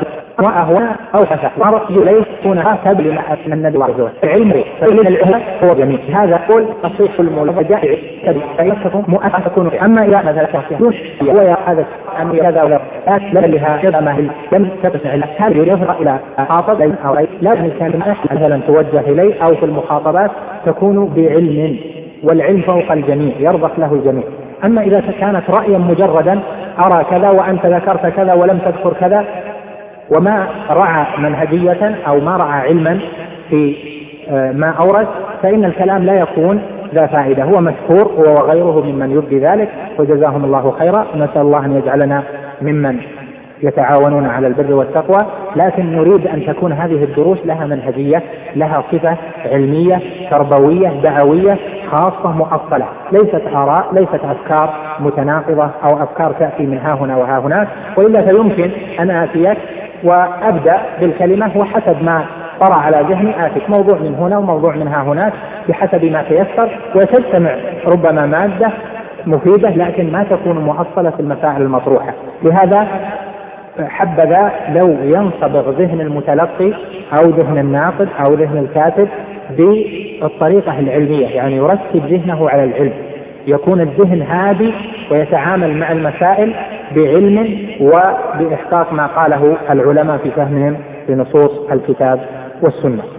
أو فسق ورأي ليس هنا تبلي من النبي ورسوله العلم فإن هو جميل. هذا قول تصحيح المولد فيكون مؤثر أما إذا مثلا هو يا هذا أن كذا ولا. لا لها كذا ما لم تتسع هذا يفرع إلى خاطب أو لازم كان مثلا توجه إليه أو في المخاطبات تكون بعلم. والعلم فوق الجميع. يرضخ له الجميع. أما إذا كانت رأيا مجردا أرى كذا وأنت ذكرت كذا ولم تذكر كذا وما رعى منهجية أو ما رعى علما في آه، ما أورد فإن الكلام لا يكون ذا فائدة. هو مشكور هو وغيره ممن يبدي ذلك وجزاهم الله خيرا. نسأل الله أن يجعلنا ممن يتعاونون على البر والتقوى لكن نريد أن تكون هذه الدروس لها منهجية لها صفة علمية تربوية دعوية خاصة مؤصلة. ليست آراء ليست أفكار متناقضة أو أفكار تأتي من ها هنا وها هناك وإلا فيمكن أن آتيك وأبدأ بالكلمة وحسب ما طرأ على ذهني آتيك موضوع من هنا وموضوع من ها هناك بحسب ما تيسر وتجتمع ربما مادة مفيدة لكن ما تكون مؤصلة في المسائل المطروحة. لهذا حبذا لو ينصبغ ذهن المتلقي أو ذهن الناقد أو ذهن الكاتب بالطريقة العلمية يعني يرتب ذهنه على العلم. يكون الذهن هادي ويتعامل مع المسائل بعلم وبإحقاق ما قاله العلماء في فهمهم لنصوص الكتاب والسنة.